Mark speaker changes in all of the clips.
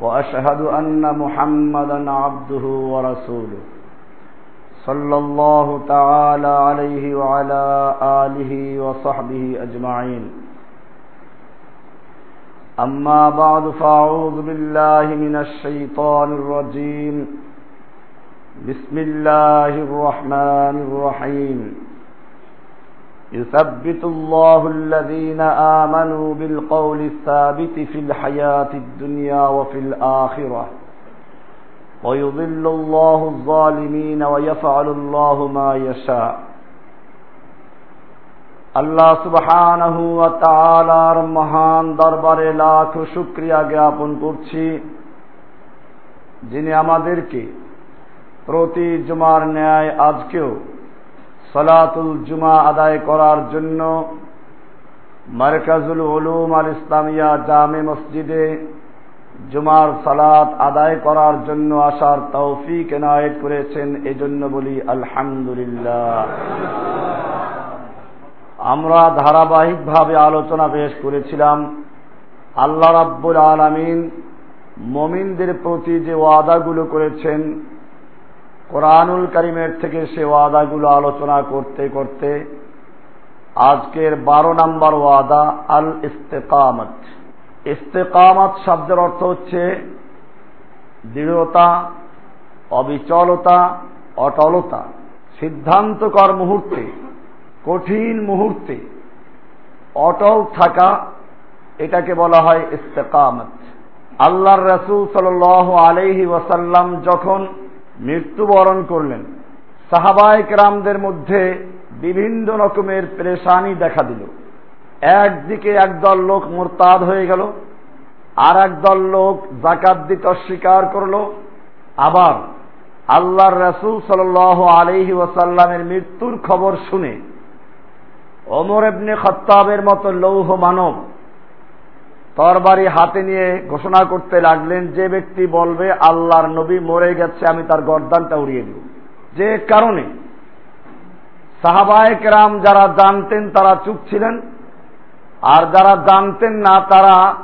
Speaker 1: وأشهد أن محمدا عبده ورسوله. صلى الله تعالى عليه وعلى آله وصحبه أجمعين. أما بعد، فأعوذ بالله من الشيطان الرجيم. بسم الله الرحمن الرحيم. يثبت الله الذين آمنوا بالقول الثابت في الحياة الدنيا وفي الآخرة ويضل الله الظالمين ويفعل الله ما يشاء আল্লাহ সুবহানাহু ওয়া তাআলার মহান দরবারে লাখ শুকরিয়া জ্ঞাপন করছি যিনি আমাদেরকে প্রতি জুমার ন্যায় আজকেও সলাতুল জুমা আদায় করার জন্য মারকাজুল উলুম আল ইসলামিয়া জামে মসজিদে জুমার সালাত আদায় করার জন্য আসার তৌফিক এনায়েত করেছেন, এজন্য বলি আলহামদুলিল্লাহ। আমরা ধারাবাহিকভাবে আলোচনা পেশ করেছিলাম, আল্লাহ রাব্বুল আলামিন মমিনদের প্রতি যে ওয়াদাগুলো করেছেন কোরআনুল করিমের থেকে সে ওয়াদাগুলো আলোচনা করতে করতে আজকের বারো নম্বর ওয়াদা আল ইস্তেকামত ইস্তেকামত শব্দের অর্থ হচ্ছে দৃঢ়তা, অবিচলতা, অটলতা, সিদ্ধান্তকর মুহূর্তে, কঠিন মুহূর্তে, অটল থাকা, এটাকে বলা হয় ইস্তেকামত। আল্লাহর রসুল সাল আলহি ওয়াসাল্লাম যখন মৃত্যুবরণ করলেন। সাহাবায়ক রামদের মধ্যে বিভিন্ন রকমের পরেশানি দেখা দিল। একদিকে একদল লোক মোরতাদ হয়ে গেল আর একদল লোক জাকাত দিতে অস্বীকার করল। আবার আল্লাহর রসুল সাল আলহি ওয়াসাল্লামের মৃত্যুর খবর শুনে অমর এবনে খত্তাবের মতো লৌহ মানব তরবারি হাতে নিয়ে ঘোষণা করতে লাগলেন, যে ব্যক্তি বলবে, আল্লাহর নবী মরে গেছে, আমি তার গর্দানটা উড়িয়ে দিব। যে কারণে সাহাবায়ক রাম যারা জানতেন তারা চুপ ছিলেন, আর যারা জানতেন না তারা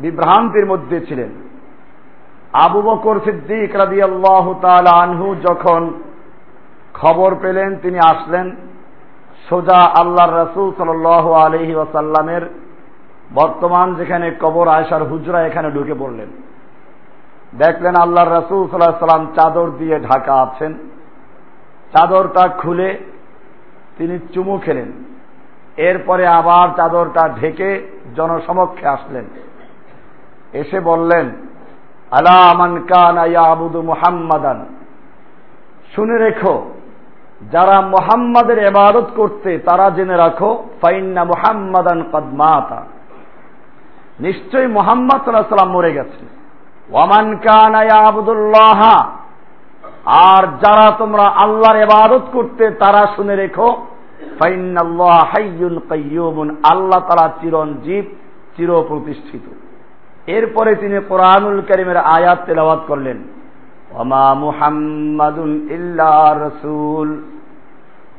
Speaker 1: বিভ্রান্তির মধ্যে ছিলেন। আবু বকর সিদ্দিক রাদি আল্লাহ আনহু যখন খবর পেলেন, তিনি আসলেন সোজা আল্লাহর রসুল সাল আলহি ওয়াসাল্লামের বর্তমান যেখানে কবর আয়সার হুজরা, এখানে ঢুকে পড়লেন। দেখলেন আল্লাহর রসুল সাল্লাহ সাল্লাম চাদর দিয়ে ঢাকা আছেন। চাদরটা খুলে তিনি চুমু খেলেন। এরপরে আবার চাদরটা ঢেকে জনসমক্ষে আসলেন। এসে বললেন, আলা আমান কান আবুদু মুহাম্মাদান? শুনে রেখো, যারা মোহাম্মদের এবাদত করতে তারা জেনে রাখো, ফাইন্না মুহাম্মাদান কদমাতা নিশ্চয়ই মোহাম্মদ সাল্লাহ সাল্লাম মরে গেছে। ওয়ামান কান আবদুল্লাহ আর যারা তোমরা আল্লাহর এবাদত করতে তারা শুনে রেখো আল্লাহ তারা চিরঞ্জীব চির প্রতিষ্ঠিত এরপরে তিনি কোরআনুল করিমের আয়াত তেলাবাদ করলেন ওমা মুহাম্মাদুন ইল্লা রসুল,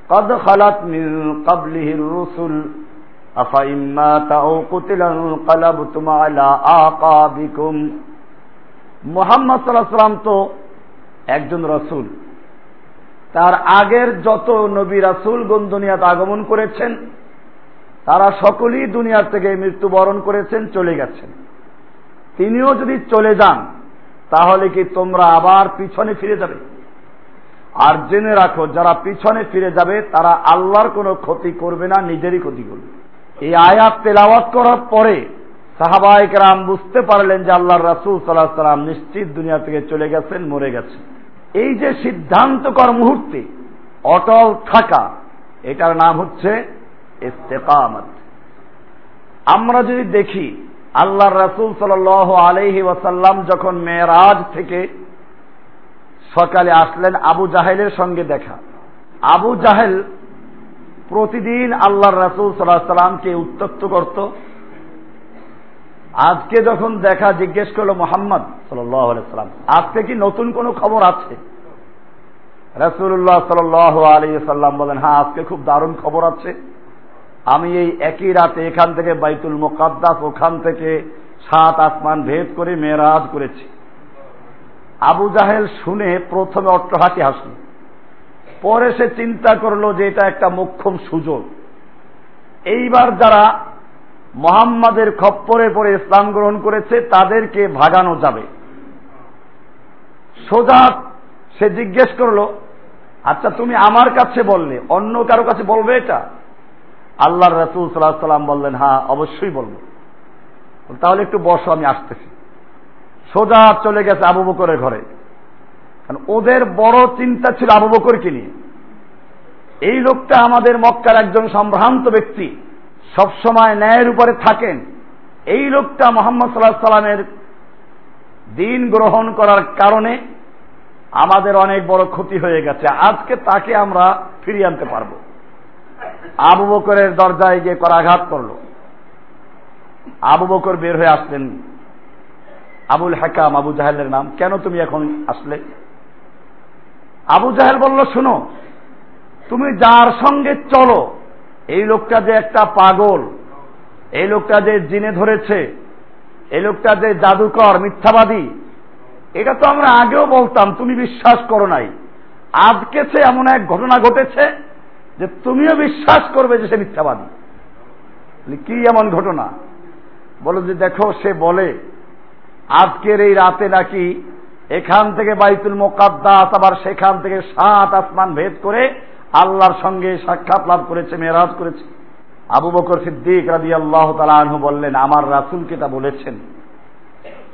Speaker 1: কদ খালাত মিন কাবলিহির রসুল। أفإن مات أو قتل انقلبتم على آقابكم মোহাম্মদ সাল্লাহ সাল্লাম তো একজন রসুল তার আগের যত নবী রাসুল গন দুনিয়াতে আগমন করেছেন তারা সকলেই দুনিয়ার থেকে মৃত্যুবরণ করেছেন চলে গেছেন তিনিও যদি চলে যান তাহলে কি তোমরা আবার পিছনে ফিরে যাবে আর জেনে রাখো যারা পিছনে ফিরে যাবে তারা আল্লাহর কোনো ক্ষতি করবে না নিজেরই ক্ষতি করবে এই আয়াত তেলাওয়াত করার পরে সাহাবাহিক রাম বুঝতে পারলেন যে আল্লাহ রাসুল সাল্লাহ সাল্লাম নিশ্চিত দুনিয়া থেকে চলে গেছেন, মরে গেছেন। এই যে সিদ্ধান্তকর মুহূর্তে অটল থাকা, এটার নাম হচ্ছে ইস্তেকামত। আমরা যদি দেখি আল্লাহ রাসুল সাল আলহি ওয়াসাল্লাম যখন মেয়েরাজ থেকে সকালে আসলেন, আবু জাহেলের সঙ্গে দেখা। আবু জাহেল প্রতিদিন আল্লাহর রাসুল সাল্লাহ সাল্লামকে উত্তক্ত করত। আজকে যখন দেখা জিজ্ঞেস করল মোহাম্মদ সাল্লাম, আজকে কি নতুন কোনো খবর আছে? রাসুল্লাহ সাল আলী সাল্লাম বলেন হ্যাঁ আজকে খুব দারুণ খবর আছে। আমি এই একই রাতে এখান থেকে বাইতুল মোকাদ্দাস, ওখান থেকে সাত আসমান ভেদ করে মেয়েরাজ করেছি। আবু জাহেল শুনে প্রথমে অট্টহাসি হাসল। পরে সে চিন্তা করল যে এটা একটা মোক্ষম সুযোগ। এইবার যারা মোহাম্মদের খপ্পরে পরে ইসলাম গ্রহণ করেছে, তাদেরকে ভাগানো যাবে। সোজা সে জিজ্ঞেস করল আচ্ছা তুমি আমার কাছে বললে, অন্য কারও কাছে বলবে এটা? আল্লাহর রসুল সাল্লাহ সাল্লাম বললেন হ্যাঁ অবশ্যই বলব। তাহলে একটু বসো, আমি আসতেছি। সোজা চলে গেছে আবু বকরের ঘরে। কারণ ওদের বড় চিন্তা ছিল আবু বকরকে নিয়ে। এই লোকটা আমাদের মক্কার একজন সম্ভ্রান্ত ব্যক্তি, সবসময় ন্যায়ের উপরে থাকেন। এই লোকটা মোহাম্মদ সাল্লাহ সাল্লামের দিন গ্রহণ করার কারণে আমাদের অনেক বড় ক্ষতি হয়ে গেছে। আজকে তাকে আমরা ফিরিয়ে আনতে পারব। আবু বকরের দরজায় গিয়ে করাঘাত করল। আবু বকর বের হয়ে আসলেন। আবুল হাকাম, আবু জাহেলের নাম, কেন তুমি এখন আসলে? আবু জাহেল বলল, শুনো, তুমি যার সঙ্গে চলো, এই লোকটা যে একটা পাগল, এই লোকটা যে জিনে ধরেছে, এই লোকটা যে জাদুকর, মিথ্যাবাদী, এটা তো আমরা আগেও বলতাম, তুমি বিশ্বাস করো নাই। আজকে সে এমন এক ঘটনা ঘটেছে যে তুমিও বিশ্বাস করবে যে সে মিথ্যাবাদী। কি এমন ঘটনা? বলো যে, দেখো, সে বলে, আজকের এই রাতে নাকি এখান থেকে বাইতুল মোকাদ্দাস, আবার সেখান থেকে সাত আসমান ভেদ করে আল্লাহর সঙ্গে সাক্ষাৎ লাভ করেছে মেয়েরাজ করেছে। আবু বকর সিদ্দিক রাজি আল্লাহ তালু বললেন, আমার রাসুলকে তা বলেছেন।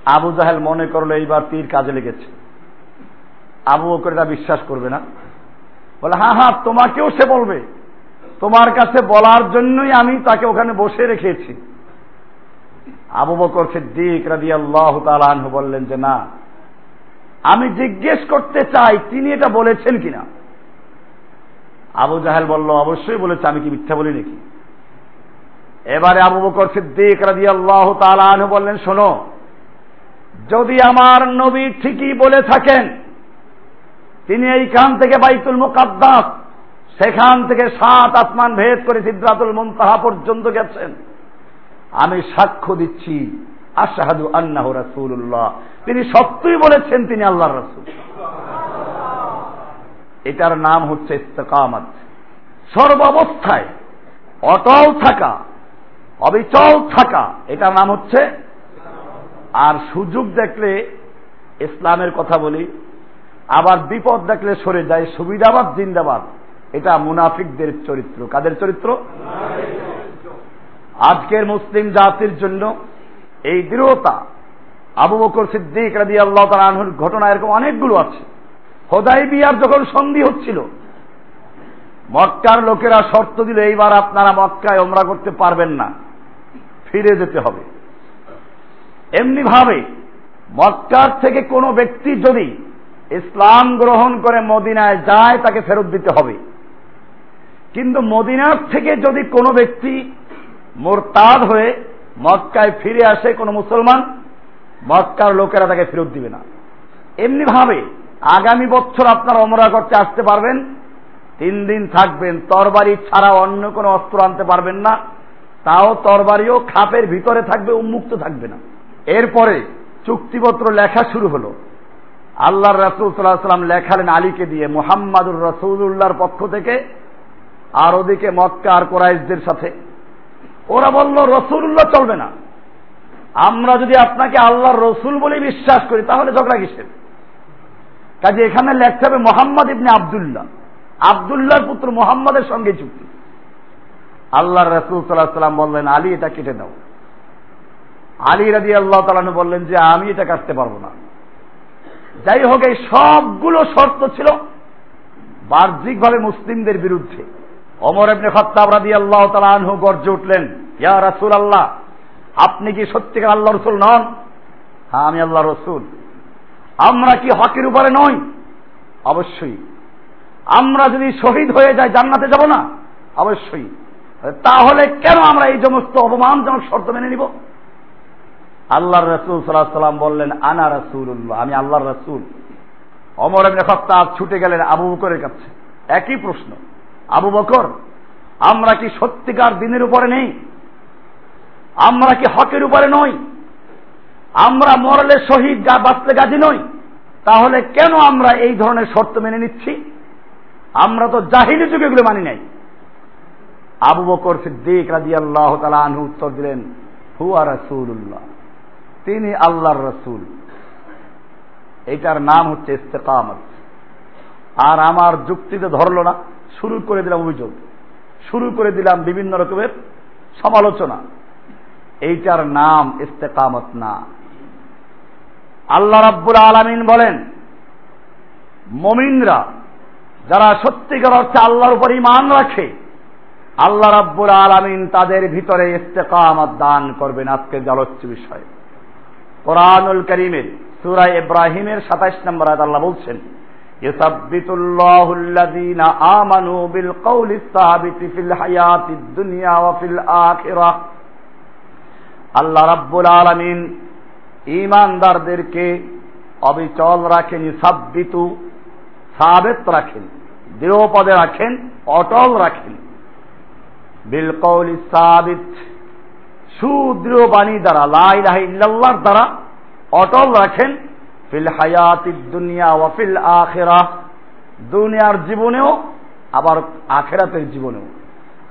Speaker 1: আবু জাহেল মনে করল এইবার তীর কাজে লেগেছে। আবু বকর এটা বিশ্বাস করবে না। বলে হ্যাঁ হ্যাঁ তোমাকেও সে বলবে। তোমার কাছে বলার জন্যই আমি তাকে ওখানে বসে রেখেছি। আবু বকর সিদ্দিক রাজি আল্লাহ তালু বললেন যে, না আমি জিজ্ঞেস করতে চাই, তিনি এটা বলেছেন কিনা? আবু জাহেল বলল, অবশ্যই বলেছে, আমি কি মিথ্যা বলি নাকি? এবারে আবু বকর সিদ্দিক রাজি আল্লাহ তালু বললেন, শোনো, যদি আমার নবী ঠিকই বলে থাকেন, তিনি এইখান থেকে বাইতুল মুকাদ্দাস, সেখান থেকে সাত আসমান ভেদ করে সিদ্ধাতুল মুনতাহা পর্যন্ত গেছেন, আমি সাক্ষ্য দিচ্ছি আশাহাদু আন্নাহ রাসূলুল্লাহ। তিনি সত্যই বলেছেন তিনি আল্লাহর রাসূল। এটার নাম হচ্ছে ইস্তেকামত। সর্বাবস্থায় অটল থাকা, অবিচল থাকা, এটার নাম হচ্ছে আর সুযোগ দেখলে ইসলামের কথা বলি, আবার বিপদ দেখলে সরে যায়, সুবিধাবাদ, জিন্দাবাদ, এটা মুনাফিকদের চরিত্র। কাদের চরিত্র? আজকের মুসলিম জাতির জন্য এই দৃঢ়তা আবু বকর সিদ্দিক রাদি আল্লাহ তালুর ঘটনা এরকম অনেকগুলো আছে। হোদাই বিয়ার যখন সন্ধি হচ্ছিল, মক্কার লোকেরা শর্ত দিল, এইবার আপনারা মক্কায় ওমরা করতে পারবেন না, ফিরে যেতে হবে। এমনি ভাবে মক্কার থেকে কোনো ব্যক্তি যদি ইসলাম গ্রহণ করে মদিনায় যায়, তাকে ফেরত দিতে হবে। কিন্তু মদিনার থেকে যদি কোনো ব্যক্তি মোরতাদ হয়ে মক্কায় ফিরে আসে কোনো মুসলমান, মক্কার লোকেরা তাকে ফেরত দিবে না। এমনি ভাবে আগামী বছর আপনারা অমরা করতে আসতে পারবেন, তিন দিন থাকবেন, তরবারি ছাড়া অন্য কোনো অস্ত্র আনতে পারবেন না, তাও তরবারিও খাপের ভিতরে থাকবে, উন্মুক্ত থাকবে না। এরপরে চুক্তিপত্র লেখা শুরু হলো। আল্লাহর রাসুল সাল্লাহ সাল্লাম লেখালেন আলীকে দিয়ে, মোহাম্মদুর রসুল্লাহর পক্ষ থেকে, আর ওদিকে মক্কা আর কোরাইশদের সাথে। ওরা বলল, রসুল্লাহ চলবে না। আমরা যদি আপনাকে আল্লাহর রসুল বলে বিশ্বাস করি, তাহলে ঝগড়া কিসের? কাজে এখানে লেখতে হবে মোহাম্মদ ইবনে আবদুল্লাহ। আবদুল্লাহর পুত্র মোহাম্মদের সঙ্গে চুক্তি আল্লাহ রসুল সাল্লাহ সাল্লাম বললেন, আলী, এটা কেটে দাও আলী রাজি আল্লাহ তালানু বললেন যে, আমি এটা কাটতে পারব না। যাই হোক, এই সবগুলো শর্ত ছিল বাহ্যিকভাবে মুসলিমদের বিরুদ্ধে। অমর এমনি খত্তাব রাজি আল্লাহ তালানহু গর্জে উঠলেন, ইয়া রাসুল আল্লাহ আপনি কি সত্যিকার আল্লাহ রসুল নন? হ্যাঁ আমি আল্লাহ রসুল। আমরা কি হকের উপরে নই? অবশ্যই। আমরা যদি শহীদ হয়ে যাই, জান্নাতে যাব না? অবশ্যই। তাহলে কেন আমরা এই সমস্ত অপমানজনক শর্ত মেনে নিব? আল্লাহ রসুল সাল্লাহ সাল্লাম বললেন, আনা রসুল্লাহ আমি আল্লাহর রসুল। অমর এমনি খত্তাব ছুটে গেলেন আবু বকরের কাছে। একই প্রশ্ন। আবু বকর, আমরা কি সত্যিকার দিনের উপরে নেই? আমরা কি হকের উপরে নই? আমরা মরলে শহীদ গা বাঁচলে গাজী নই? তাহলে কেন আমরা এই ধরনের শর্ত মেনে নিচ্ছি? আমরা তো জাহিলি যুগে এগুলো মানি নাই। আবু বকর সিদ্দিক রাজি আল্লাহ তালা আনহু উত্তর দিলেন, হুয়া রসুল্লাহ তিনি আল্লাহর রসুল। এটার নাম হচ্ছে ইস্তেকামত। আর আমার যুক্তিতে ধরলো না। শুরু করে দিলাম অভিযোগ। শুরু করে দিলাম বিভিন্ন রকমের সমালোচনা। এইটার নাম ইস্তেকামত না। আল্লাহ রাব্বুল আলমিন বলেন, মমিনরা যারা সত্যিকার অর্থে আল্লাহর উপর ইমান রাখে, আল্লাহ রাব্বুল আলমিন তাদের ভিতরে ইস্তেকামত দান করবেন আজকের আলোচ্য বিষয়। কোরআনুল করিমের সুরাই ইব্রাহিমের সাতাইশ নম্বর আয়াত আল্লাহ বলছেন يثبت الله الذين آمنوا بالقول الثابت في الحياة الدنيا وفي الآخرة আল্লাহ রাব্বুল আলমিন ইমানদারদেরকে অবিচল রাখেন সাব্বিতু সাবেত রাখেন দৃঢ় পদে রাখেন অটল রাখেন বিলকৌল সাবিত সুদৃঢ় বাণী দ্বারা লাইলাহ ইল্লাল্লাহর দ্বারা অটল রাখেন ফিল হায়াতি দুনিয়া ওয়াফিল আখেরা। দুনিয়ার জীবনেও, আবার আখেরাতের জীবনেও।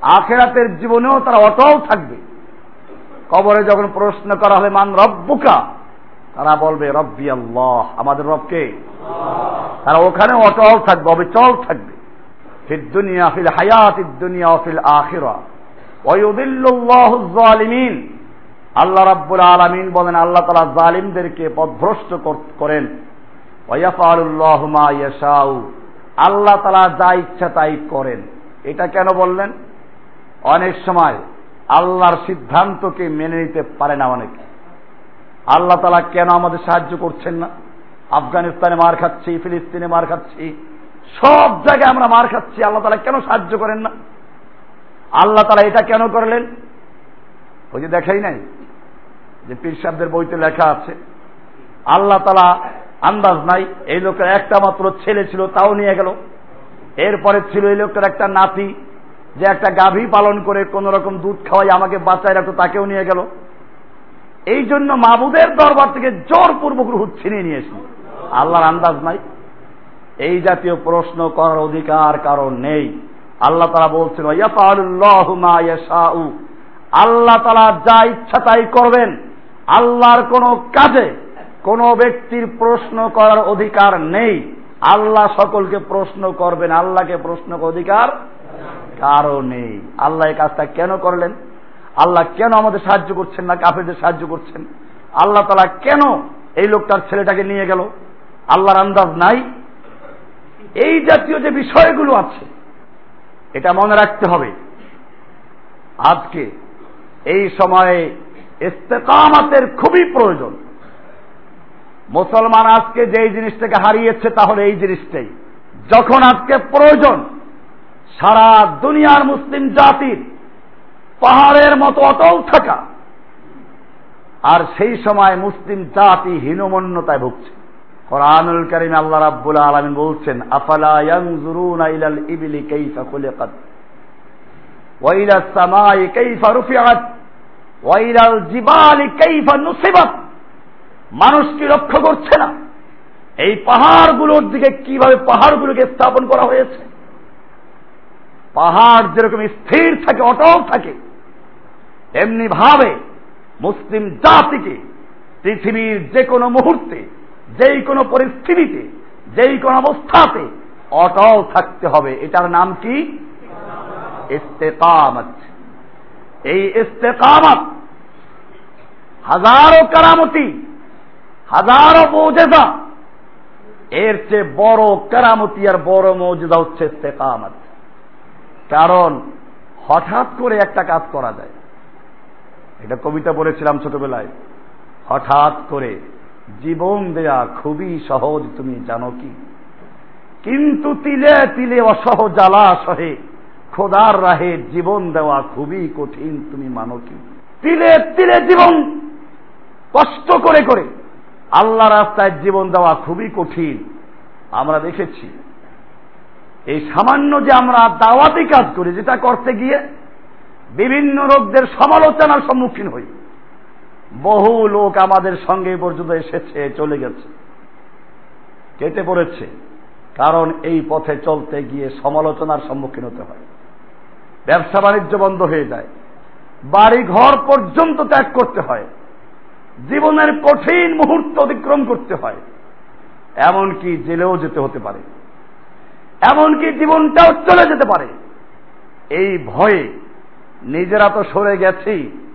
Speaker 1: আখেরাতের জীবনেও তারা অটল থাকবে। কবরে যখন প্রশ্ন করা হবে মান রব্বুকা? তারা বলবে, রব্বি আল্লাহ। আমাদের রবকে তারা ওখানে অটল থাকবে, অবিচল থাকবে। ফির দুনিয়া, ফিল হায়াতি দুনিয়া ফিল আখিরা। ওয়ুদিল্লুল্লাহু যালিমিন। আল্লাহ রাব্বুল আলামিন বলেন, আল্লাহ তাআলা জালিমদেরকে পথভ্রষ্ট করেন। আল্লাহ তাআলা যা ইচ্ছা তাই করেন। এটা কেন বললেন? অনেক সময় আল্লাহর সিদ্ধান্তকে মেনে নিতে পারে না অনেকে। আল্লাহ তালা কেন আমাদের সাহায্য করছেন না? আফগানিস্তানে মার খাচ্ছি, ফিলিস্তিনে মার খাচ্ছি, সব জায়গায় আমরা মার খাচ্ছি, আল্লাহ তালা কেন সাহায্য করেন না? আল্লাহ তালা এটা কেন করলেন? ওই যে দেখাই নাই। যে পীর সাহেবদের বইতে লেখা আছে, আল্লাহ তালা আন্দাজ নাই, এই লোকের একটা মাত্র ছেলে ছিল, তাও নিয়ে গেল। এরপরে ছিল এই লোকের একটা নাতি, যে একটা গাভী পালন করে কোন রকম দুধ খাওয়াই আমাকে বাঁচায় রাখতো, তাকেও নিয়ে গেল। এই জন্য মাবুদের দরবার থেকে জোরপূর্বক রুহ ছিনিয়ে নিয়েছি আল্লাহর আন্দাজ নাই। এই জাতীয় প্রশ্ন করার অধিকার কারণ নেই। আল্লাহ তারা বলছেন আল্লাহ তালা যা ইচ্ছা তাই করবেন। আল্লাহর কোন কাজে কোন ব্যক্তির প্রশ্ন করার অধিকার নেই। আল্লাহ সকলকে প্রশ্ন করবেন, আল্লাহকে প্রশ্ন অধিকার কারও নেই। আল্লাহ এই কাজটা কেন করলেন? আল্লাহ কেন আমাদের সাহায্য করছেন না, কাফেরদের সাহায্য করছেন? আল্লাহ তালা কেন এই লোকটার ছেলেটাকে নিয়ে গেল? আল্লাহর আন্দাজ নাই। এই জাতীয় যে বিষয়গুলো আছে, এটা মনে রাখতে হবে। আজকে এই সময়ে ইস্তেকামাতের খুবই প্রয়োজন। মুসলমান আজকে যেই জিনিসটাকে হারিয়েছে, তাহলে এই জিনিসটাই। যখন আজকে প্রয়োজন, সারা দুনিয়ার মুসলিম জাতির পাহাড়ের মতো অটল থাকা, আর সেই সময় মুসলিম জাতি হীনমন্যতায় ভুগছে। কোরআনুল করিম আল্লাহ রাব্বুল আলামিন বলছেন, আফালা ইবলি কাইফা খুলিকাত, ওয়া ওয়া ইলাল জিবালি কাইফা নুসিবাত মানুষ কি লক্ষ্য করছে না। এই পাহাড়গুলোর দিকে কীভাবে পাহাড়গুলোকে স্থাপন করা হয়েছে? পাহাড় যেরকম স্থির থাকে, অটল থাকে এমনি ভাবে মুসলিম জাতিকে, পৃথিবীর যে কোনো মুহূর্তে যেই কোনো পরিস্থিতিতে যেই কোন অবস্থাতে অটল থাকতে হবে। এটার নাম কি? ইস্তেকামত। এই ইস্তেকামত, হাজারো কারামতি, হাজারো মৌজেদা এর চেয়ে বড় কারামতি আর বড় মৌজেদা হচ্ছে ইস্তেকামত। কারণ হঠাৎ করে একটা কাজ করা যায়। এটা কবিতা পড়েছিলাম ছোটবেলায়। হঠাৎ করে জীবন দেয়া খুবই সহজ, তুমি জানো কি? কিন্তু তিলে তিলে অসহ জ্বালা সহে খোদার রাহে জীবন দেওয়া খুবই কঠিন, তুমি মানো কি? তিলে তিলে জীবন, কষ্ট করে করে। আল্লাহ রাস্তায় জীবন দেওয়া খুবই কঠিন। আমরা দেখেছি, এই সামান্য যে আমরা দাওয়াতি কাজ করি, যেটা করতে গিয়ে বিভিন্ন লোকদের সমালোচনার সম্মুখীন হই। বহু লোক আমাদের সঙ্গে পর্যন্ত এসেছে, চলে গেছে। কেটে পড়েছে। কারণ এই পথে চলতে গিয়ে সমালোচনার সম্মুখীন হতে হয়। ব্যবসা বাণিজ্য বন্ধ হয়ে যায়। বাড়ি ঘর পর্যন্ত ত্যাগ করতে হয়। জীবনের কঠিন মুহূর্ত অতিক্রম করতে হয়। এমনকি জেলেও যেতে হতে পারে। এমনকি জীবনটাও চলে যেতে পারে। এই ভয়ে নিজেরা তো সরে গেছি।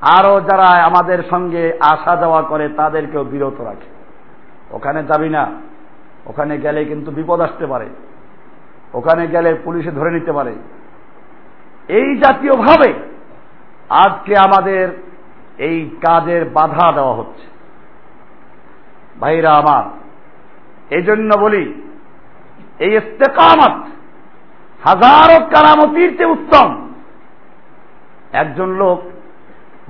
Speaker 1: আরও যারা আমাদের সঙ্গে আসা যাওয়া করে, তাদেরকেও বিরত রাখে। ওখানে যাবি না। ওখানে গেলে কিন্তু বিপদ আসতে পারে। ওখানে গেলে পুলিশে ধরে নিতে পারে। এই জাতীয় ভাবে আজকে আমাদের এই কাজের বাধা দেওয়া হচ্ছে। ভাইরা আমার এই জন্য বলি, এই ইস্তেকামত হাজারো কারামতির চেয়ে উত্তম। একজন লোক,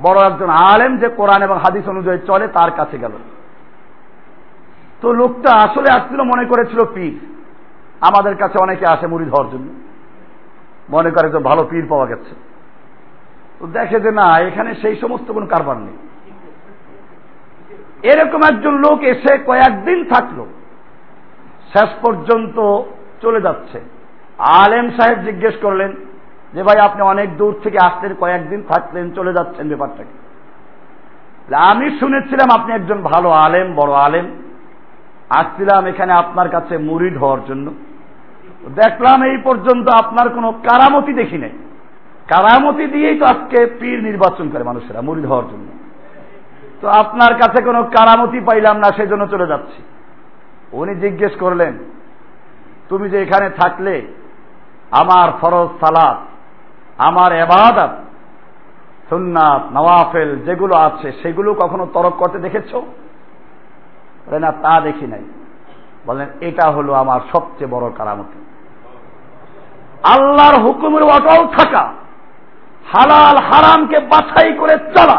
Speaker 1: বড় একজন আলেম যে কোরআন এবং হাদিস অনুযায়ী চলে, তার কাছে গেল। তো লোকটা আসলে আসছিল, মনে করেছিল পীর। আমাদের কাছে অনেকে আসে মুড়ি ধর জন্য। মনে করে তো ভালো পীর পাওয়া গেছে। তো দেখে যে না, এখানে সেই সমস্ত কোন কারবার নেই। এরকম একজন লোক এসে কয়েকদিন থাকল, শেষ পর্যন্ত চলে যাচ্ছে। আলেম সাহেব জিজ্ঞেস করলেন, যে ভাই, আপনি অনেক দূর থেকে আসলেন কয়েকদিন থাকলেন চলে যাচ্ছেন ব্যাপারটাকে? আমি শুনেছিলাম আপনি একজন ভালো আলেম, বড় আলেম। আসছিলাম এখানে আপনার কাছে মুড়িদ হওয়ার জন্য। দেখলাম এই পর্যন্ত আপনার কোনো কারামতি দেখি নাই। কারামতি দিয়েই তো আজকে পীর নির্বাচন করে মানুষেরা মুড়িদ হওয়ার জন্য। তো আপনার কাছে কোনো কারামতি পাইলাম না, সেজন্য চলে যাচ্ছি। উনি জিজ্ঞেস করলেন, তুমি যে এখানে থাকলে, আমার ফরজ সালাদ আমার এবাদাত, সুন্নাত, নওয়াফেল যেগুলো আছে, সেগুলো কখনো তরক করতে দেখেছ? না, তা দেখি নাই। বলেন এটা হলো আমার সবচেয়ে বড় কারামতি। আল্লাহর হুকুমের অটল থাকা, হালাল হারামকে বাছাই করে চলা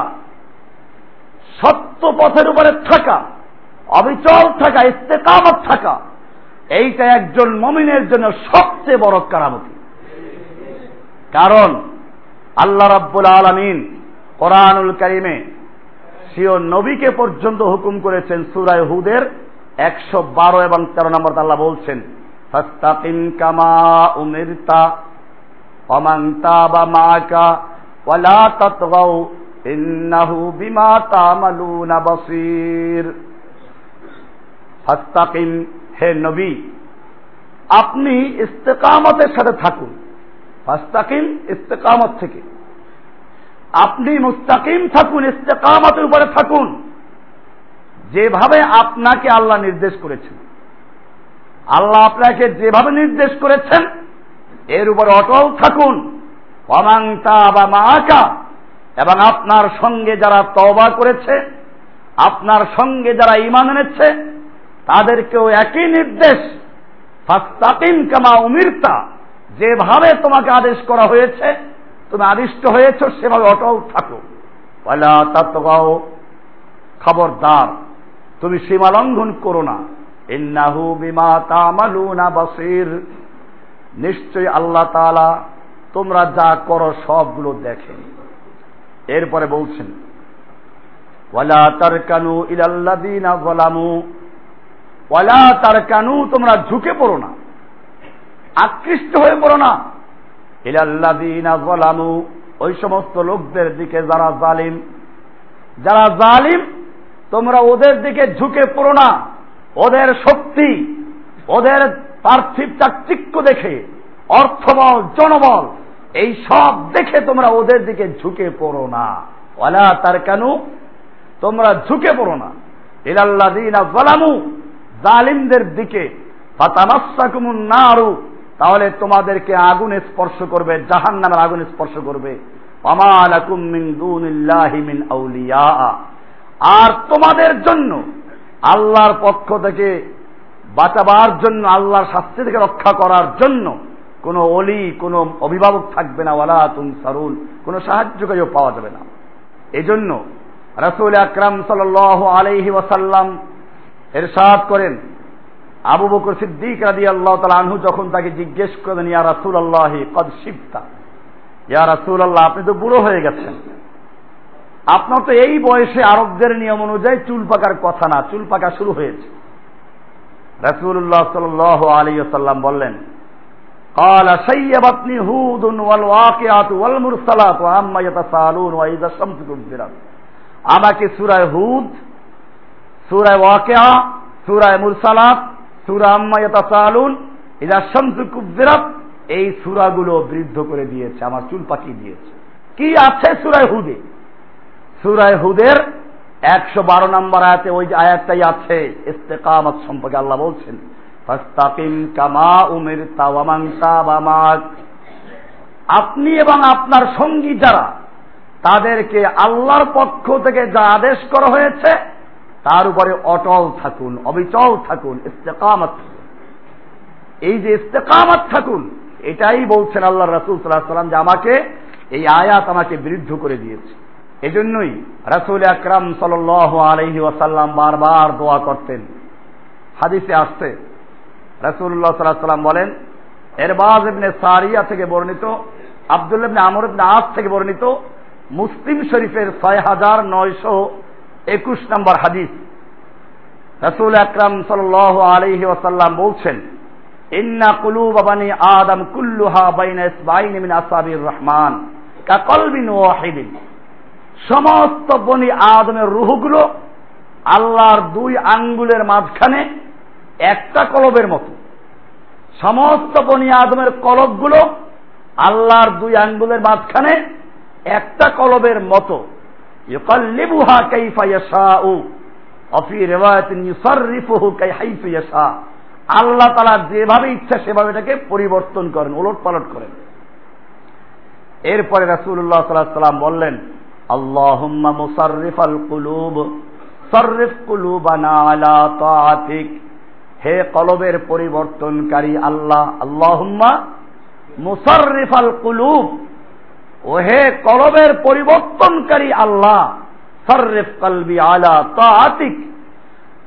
Speaker 1: সত্য পথের উপরে থাকা, অবিচল থাকা, ইস্তেকামত থাকা, এইটা একজন মমিনের জন্য সবচেয়ে বড় কারামতি। কারণ আল্লাহ রাব্বুল আলমিন কোরআনুল করিমে সিও নবীকে পর্যন্ত হুকুম করেছেন সুরায় হুদের একশো বারো এবং তেরো নম্বর আল্লাহ বলছেন ফাস্তাকিম কামা উমিরতা অমান তাবা মাকা ওয়ালা তাতগাউ ইন্নাহু বিমা তামালুনা বাসীর ফাস্তাকিম হে নবী, আপনি ইস্তেকামতের সাথে থাকুন। ফাস্তাকিম ইস্তেকামত থেকে। আপনি মুস্তাকিম থাকুন, ইস্তেকামতের উপরে থাকুন। যেভাবে আপনাকে আল্লাহ নির্দেশ করেছেন। আল্লাহ আপনাকে যেভাবে নির্দেশ করেছেন, এর উপর অটল থাকুন। অমাংতা বা মাকা এবং আপনার সঙ্গে যারা তবা করেছে, আপনার সঙ্গে যারা ইমান এনেছে, তাদেরকেও একই নির্দেশ, ফাস্তাকিম কামা উমিরতা, যেভাবে তোমাকে আদেশ করা হয়েছে, তুমি আদিষ্ট হয়েছ, সেভাবে অটল থাকো। পয়লা তাত্ত্বাও খবরদার, তুমি সীমা লঙ্ঘন করো না। ইন্নাহু বিমা তামালুনা বাসির। নিশ্চয় আল্লাহ তাআলা তোমরা যা করো সবগুলো দেখেন। এরপরে বলছেন, ওয়ালা তারকানু ইলাল্লাযিনা যালামু। ওয়ালা তারকানু, তোমরা ঝুঁকে পড়ো না। আকৃষ্ট হয়ে পড়ো না। ইলাল্লাযিনা যালামু। ওই সমস্ত লোকদের দিকে যারা জালিম যারা জালিম, তোমরা ওদের দিকে ঝুঁকে পড়ো না। ওদের শক্তি, ওদের পার্থিব চাকচিক্য দেখে, অর্থবল, জনবল, এই সব দেখে তোমরা ওদের দিকে ঝুঁকে পড়ো না। ওয়ালা তার কেন তোমরা ঝুঁকে পড়ো না। ইলাল্লাদিনা জালামু জালিমদের দিকে, ফাতামাসাকুমুন নারু, তাহলে তোমাদেরকে আগুনে স্পর্শ করবে জাহান নামের আগুনে স্পর্শ করবে। আর তোমাদের জন্য আল্লাহর পক্ষ থেকে বাঁচাবার জন্য, আল্লাহর শাস্তি থেকে রক্ষা করার জন্য কোনো অলি কোনো অভিভাবক থাকবে না। ওয়ালা তুম সারুল কোনো সাহায্যকারীও পাওয়া যাবে না। এজন্য রাসুল আকরাম সাল আলহি ওয়াসাল্লাম এরশাদ করেন। আবু বকর সিদ্দিক রাদি আল্লাহ তালা আনহু যখন তাকে জিজ্ঞেস করেন, ইয়া রাসুল আল্লাহি কদ শিবতা? ইয়া রাসুল আল্লাহ আপনি তো বুড়ো হয়ে গেছেন। আপনার তো এই বয়সে আরবদের নিয়ম অনুযায়ী চুল পাকার কথা না চুল পাকা শুরু হয়েছে রাসুল্লাহ সাল আলী সাল্লাম বললেন قال شيبتني هود والواقعات والمرسلات وعما يتساءلون واذا الشمس كبرت আমাকে সূরায় হুদ সূরায় ওয়াকিয়া সূরায় মুরসালাত সূরা আম্মা ইয়াতাসালুন ইদা শামসু কুববিরাত এই সূরাগুলো বৃদ্ধ করে দিয়েছে আমার চুল পাকিয়ে দিয়েছে কি আছে সূরায় হুদে সূরায় হুদের একশো বারো নম্বর আয়াতে ওই যে আয়াতটাই আছে, ইস্তেকামত সম্পর্কে আল্লাহ বলছেন কামা আপনি এবং আপনার সঙ্গী যারা, তাদেরকে আল্লাহর পক্ষ থেকে যা আদেশ করা হয়েছে, তার উপরে অটল থাকুন, অবিচল থাকুন, ইস্তেকামত এই যে ইস্তেকামত থাকুন, এটাই বলছেন আল্লাহ রাসুল সাল্লাহ সাল্লাম যে আমাকে এই আয়াত আমাকে বিরুদ্ধ করে দিয়েছে। এজন্যই রাসুল আকরাম সাল আলহি ওয়াসাল্লাম বারবার দোয়া করতেন। হাদিসে আসছে রাসুল্লাহ সাল্লাহ সাল্লাম বলেন, এরবাজ ইবনে সারিয়া থেকে বর্ণিত আবদুল্লাহ ইবনে আমর ইবনে আস থেকে বর্ণিত মুসলিম শরীফের ছয় হাজার নয়শো একুশ নম্বর হাদিস। রসুল আকরাম সাল আলহি ওসাল্লাম বলছেন, ইন্না কুলু বাবানি আদম কুল্লুহা বাইন মিন আসাবির রহমান, কাকলবিন ওয়াহিদিন। সমস্ত বনি আদমের রুহগুলো আল্লাহর দুই আঙ্গুলের মাঝখানে একটা কলবের মতো। সমস্ত বনি আদমের কলবগুলো আল্লাহর দুই আঙ্গুলের মাঝখানে একটা কলবের মতো। অফি আল্লাহ তাআলা যেভাবে ইচ্ছা সেভাবে এটাকে পরিবর্তন করেন ওলট পালট করেন। এরপরে রাসূলুল্লাহ সাল্লাল্লাহু আলাইহি সাল্লাম বললেন আল্লাহুম্মা মুসাররিফাল কুলুব, সাররিফ কুলুবানা আলা তাআতিক। হে কলবের পরিবর্তনকারী আল্লাহ, আল্লাহুম্মা মুসাররিফাল কুলুব। ও হে কলবের পরিবর্তনকারী আল্লাহ, সর্রেফ কলবি আলা তাতিক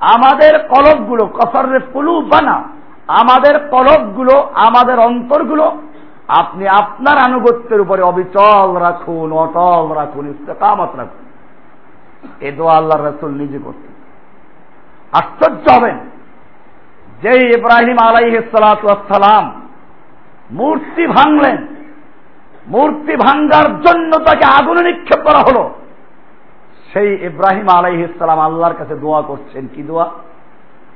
Speaker 1: আমাদের কলবগুলো কসর্রেফ কুলুব বানা, আমাদের কলবগুলো, আমাদের অন্তরগুলো আপনি আপনার আনুগত্যের উপরে অবিচল রাখুন, অটল রাখুন, ইস্তেকামত রাখুন। এ দোয়া আল্লাহ রসুল নিজে করতেন। আশ্চর্য হবেন যে ইব্রাহিম আলাইসালাম মূর্তি ভাঙলেন। মূর্তি ভাঙ্গার জন্য তাকে আগুনে নিক্ষেপ করা হলো। সেই ইব্রাহিম আলাই ইসলাম আল্লাহর কাছে দোয়া করছেন। কি দোয়া?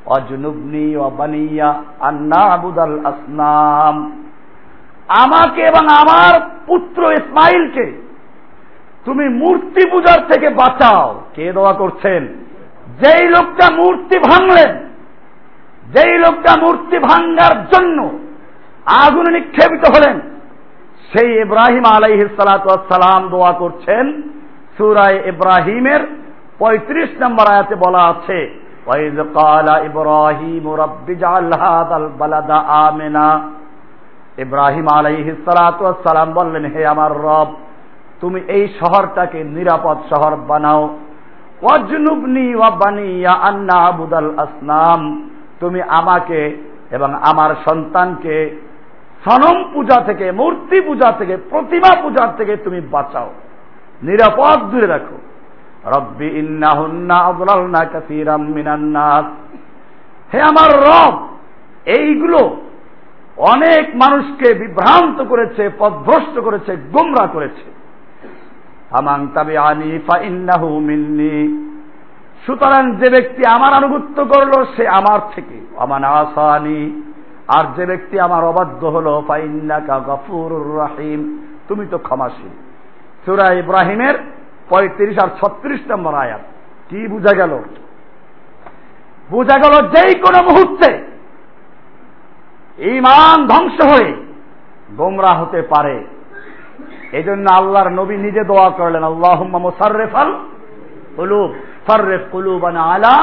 Speaker 1: অজনুবনি অবানিয়া আন্না আবুদাল আসনাম। আমাকে এবং আমার পুত্র ইসমাইলকে তুমি মূর্তি পূজার থেকে বাঁচাও। কে দোয়া করছেন? যেই লোকটা মূর্তি ভাঙলেন, যেই লোকটা মূর্তি ভাঙ্গার জন্য আগুনে নিক্ষেপিত হলেন, সেই ইব্রাহিম আলাইহ সালাম দোয়া করছেন। সুরায় ইব্রাহিমের পঁয়ত্রিশ নম্বর আয়াতে বলা আছে ইব্রাহিম ইব্রাহিম আলাইহ সালাম বললেন, হে আমার রব, তুমি এই শহরটাকে নিরাপদ শহর বানাও। ওয়াজনুবনি ওয়াবানিয়া আন্না আবুদাল আসনাম। তুমি আমাকে এবং আমার সন্তানকে সনম পূজা থেকে, মূর্তি পূজা থেকে, প্রতিমা পূজার থেকে তুমি বাঁচাও। নিরাপদ দূরে রাখো। রব্বি ইন্নাহুন্না আদলালনা কাসীরাম মিনান নাস। হে আমার রব, এইগুলো অনেক মানুষকে বিভ্রান্ত করেছে পথভ্রষ্ট করেছে, গোমরা করেছে। আমাং সুতরাং যে ব্যক্তি আমার আনুগত্য করল, সে আমার থেকে। আমান আসানি। আর যে ব্যক্তি আমার অবাধ্য হলো, ফাইন্নাকা গফুর রাহিম। তুমি তো ক্ষমাশীল। সুরা ইব্রাহিমের পঁয়ত্রিশ আর ছত্রিশ নম্বর আয়াত। কি বুঝা গেল? বুঝা গেল যেই কোনো মুহূর্তে ইমান ধ্বংস হয়ে গোমরা হতে পারে। এই জন্য আল্লাহর নবী নিজে দোয়া করলেন আল্লাহ মুসার্রেফাল কুলুব সার্রেফ কুলুবানা আলা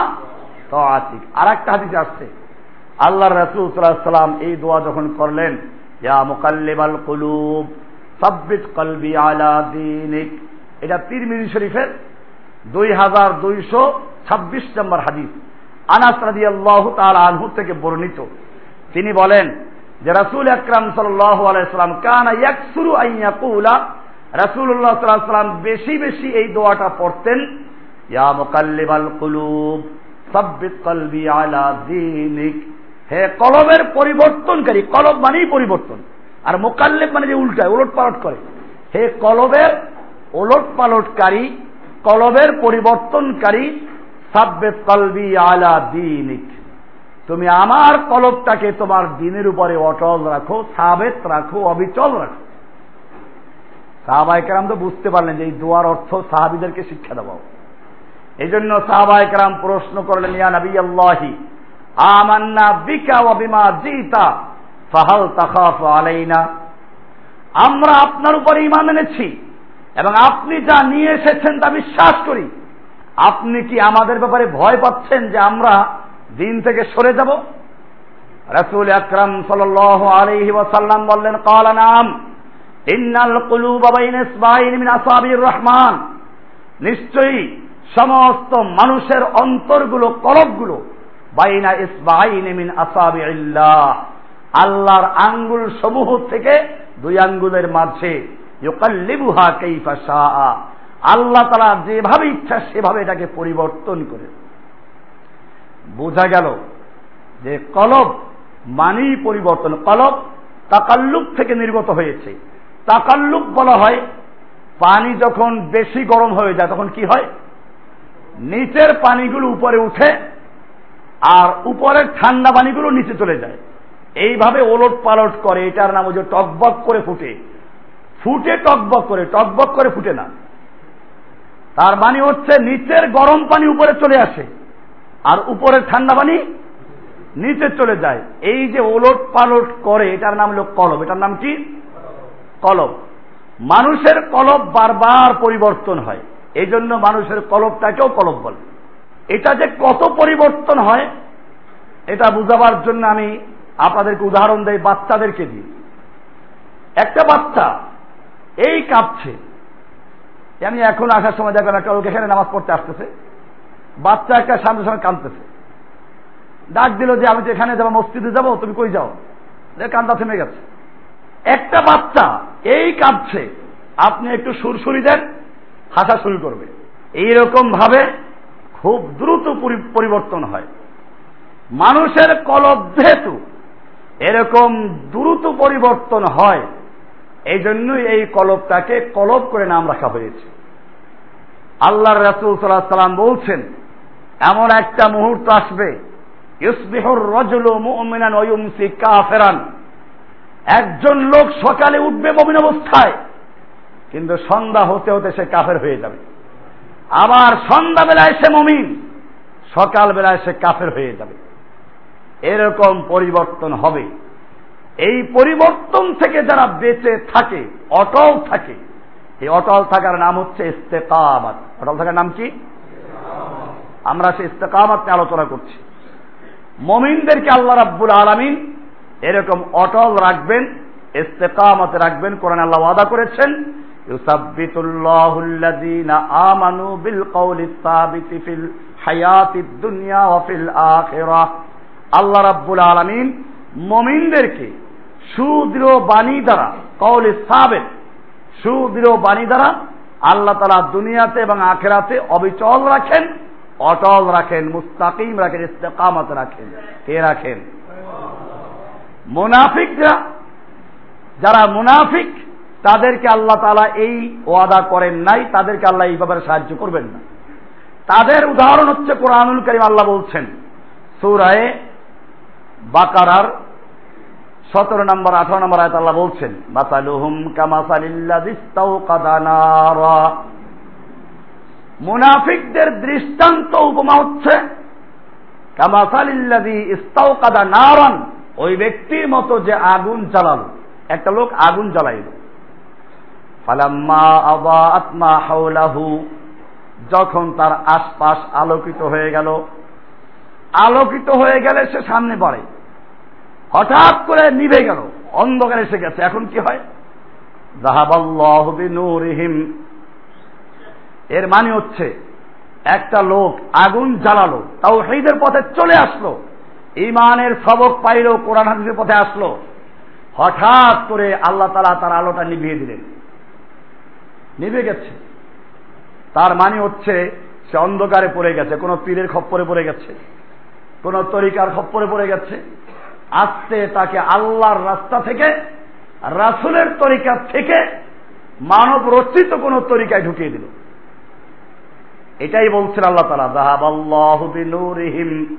Speaker 1: তো আতিক আর একটা হাদিস আসছে। আল্লাহ রসুল এই দোয়া যখন করলেন, ইয়া মুকাল্লিবাল কুলুব, সাব্বিত কলবি দিনিক। এটা তিরমিজি শরীফের দুই হাজার দুইশো ছাব্বিশ নম্বর হাদিস। আনাস রাদি আল্লাহ তার আনহু থেকে বর্ণিত। তিনি বলেন যে রাসুল আকরাম আলাইসালাম কানা ইয়াকসুরু আইয়াকুলা রাসুল্লাহ সাল্লাম বেশি বেশি এই দোয়াটা পড়তেন, ইয়া মুকাল্লিবাল কুলুব, সাব্বিত কলবি আলা দিনিক। হে কলবের পরিবর্তনকারী, কলব মানেই পরিবর্তন, আর মোকাল্লেব মানে যে উল্টায় উলট পালট করে। হে কলবের ওলট পালটকারী কলবের পরিবর্তনকারী সাব্বে কলবি আলা দিনিক। তুমি আমার কলবটাকে তোমার দিনের উপরে অটল রাখো, সাবেত রাখো, অবিচল রাখো। সাহাবাইকেরাম তো বুঝতে পারলেন যে এই দোয়ার অর্থ সাহাবিদেরকে শিক্ষা দেওয়া। এই জন্য সাহাবাইকেরাম প্রশ্ন করলেন, ইয়া নবী আল্লাহি আমান্না বিকা ও বিমা জিতা, ফাহাল তাখাফ আলাইনা? আমরা আপনার উপরে ইমান এনেছি এবং আপনি যা নিয়ে এসেছেন তা বিশ্বাস করি। আপনি কি আমাদের ব্যাপারে ভয় পাচ্ছেন যে আমরা দিন থেকে সরে যাব। রাসূল আকরাম সাল্লাল্লাহু আলাইহি ওয়াসাল্লাম বললেন ক্বালা নাম, ইন্নাল কুলুবা বাইনা ইসবাইন মিন আসাবির রহমান। নিশ্চয়ই সমস্ত মানুষের অন্তরগুলো, কলবগুলো, বাইনা ইসবাইন আসাবিল্লাহ, আল্লাহর আঙ্গুল সমূহ থেকে দুই আঙ্গুলের মাঝে, ইউকাল্লিবুহা কাইফা শাআ। আল্লাহ তারা যেভাবে ইচ্ছা সেভাবে এটাকে পরিবর্তন করে বোঝা গেল যে কলব মানেই পরিবর্তন। কলব তাকাল্লুক থেকে নির্গত হয়েছে। তাকাল্লুক বলা হয়, পানি যখন বেশি গরম হয়ে যায়, তখন কি হয়? নিচের পানিগুলো উপরে উঠে আর উপরের ঠান্ডা পানিগুলো নিচে চলে যায়। এইভাবে ওলট পালট করে, এটার নাম হচ্ছে টকবক করে ফুটে। ফুটে টকবক করে টকবক করে ফুটে না। তার মানে হচ্ছে নিচের গরম পানি উপরে চলে আসে। আর উপরের ঠান্ডা পানি নিচে চলে যায়। এই যে ওলট পালট করে, এটার নাম হলো কলব। এটার নাম কি? কলব। মানুষের কলব বারবার পরিবর্তন হয়। এই জন্য মানুষের কলবটাকেও কলব বলে। এটা যে কত পরিবর্তন হয়, এটা বুঝাবার জন্য আমি আপনাদেরকে উদাহরণ দেই, বাচ্চাদেরকে দিই একটা বাচ্চা এই কাঁপছে। আমি এখন আসার সময় দেখলাম একটা লোক এখানে নামাজ পড়তে আসতেছে। বাচ্চা একটা সামনে সামনে কাঁদতেছে। ডাক দিল যে, আমি তো এখানে যাব, মসজিদে যাব, তুমি কই যাও? কান্দা থেমে গেছে। একটা বাচ্চা এই কাঁদছে, আপনি একটু সুরসুরি দেন, হাসা শুরু করবে। এইরকম ভাবে খুব দ্রুত পরিবর্তন হয়। মানুষের কলব যেহেতু এরকম দ্রুত পরিবর্তন হয় এই জন্যই এই কলবটাকে কলব করে নাম রাখা হয়েছে। আল্লাহ রাসুল সাল্লাহ সাল্লাম বলছেন এমন একটা মুহূর্ত আসবে। ইসবিহর রজল মুমিনান ওয়ুমসি কাফেরান। একজন লোক সকালে উঠবে মমিন অবস্থায়, কিন্তু সন্ধ্যা হতে হতে সে কাফের হয়ে যাবে। আবার সন্ধ্যা বেলায় সে মমিন সকাল বেলায় সে কাফের হয়ে যাবে। এরকম পরিবর্তন হবে। এই পরিবর্তন থেকে যারা বেঁচে থাকে, অটল থাকে, এই অটল থাকার নাম হচ্ছে ইস্তেকামাত। অটল থাকার নাম কি? আমরা সে ইস্তেকামাত নিয়ে আলোচনা করছি। মমিনদেরকে আল্লাহ রাব্বুল আলমিন এরকম অটল রাখবেন, ইস্তেকামতে রাখবেন, কোরআন আল্লাহ ওয়াদা করেছেন আমানু বিল ফিল হায়াতিদ দুনিয়া ওয়া আল্লাহ রাব্বুল আলামিন মুমিনদেরকে সুদৃঢ় বাণী দ্বারা, কওলি সাবিত, সুদৃঢ় বাণী দ্বারা আল্লাহ তাআলা দুনিয়াতে এবং আখেরাতে অবিচল রাখেন। অটল রাখেন, মুস্তাকিম রাখেন, ইস্তেকামত রাখেন। কে রাখেন? মুনাফিকরা। যারা মুনাফিক, তাদেরকে আল্লাহ তালা এই ওয়াদা করেন নাই, তাদেরকে আল্লাহ এই ব্যাপারে সাহায্য করবেন না। তাদের উদাহরণ হচ্ছে কোরআনুল করিম আল্লাহ বলছেন, সৌরায়ে বাকারার সতেরো নম্বর, আঠারো নম্বর আয়ত আল্লাহ বলছেন, মাসালুহুম কামাসালিল্লাহ মুনাফিকদের দৃষ্টান্ত উপমা হচ্ছে কামাসালিল্লাদি ওই ব্যক্তির মতো যে আগুন জ্বালাল। একটা লোক আগুন জ্বালাইল। ফালাম্মা যখন তার আশপাশ আলোকিত হয়ে গেল। আলোকিত হয়ে গেলে সে সামনে পড়ে। হঠাৎ করে নিভে গেল। অন্ধকার এসে গেছে। এখন কি হয়? জাহাবাল্লাহিম এর মানে হচ্ছে, একটা লোক আগুন জ্বালালো তাও সেইদের পথে চলে আসলো ইমানের সবক পাইল, কোরআন হাদিসের পথে আসলো। হঠাৎ করে আল্লাহ তালা তার আলোটা নিভিয়ে দিলেন। নিভে গেছে। তার মানে হচ্ছে, সে অন্ধকারে পড়ে গেছে, কোন পীরের খপ্পরে পড়ে গেছে, কোন তরিকার খপ্পরে পড়ে গেছে। আস্তে তাকে আল্লাহর রাস্তা থেকে, রাসুলের তরিকা থেকে মানব রচিত কোন তরিকায় ঢুকিয়ে দিল। এটাই বলছেন আল্লাহ তালা জাহাব আল্লাহ নূরহিম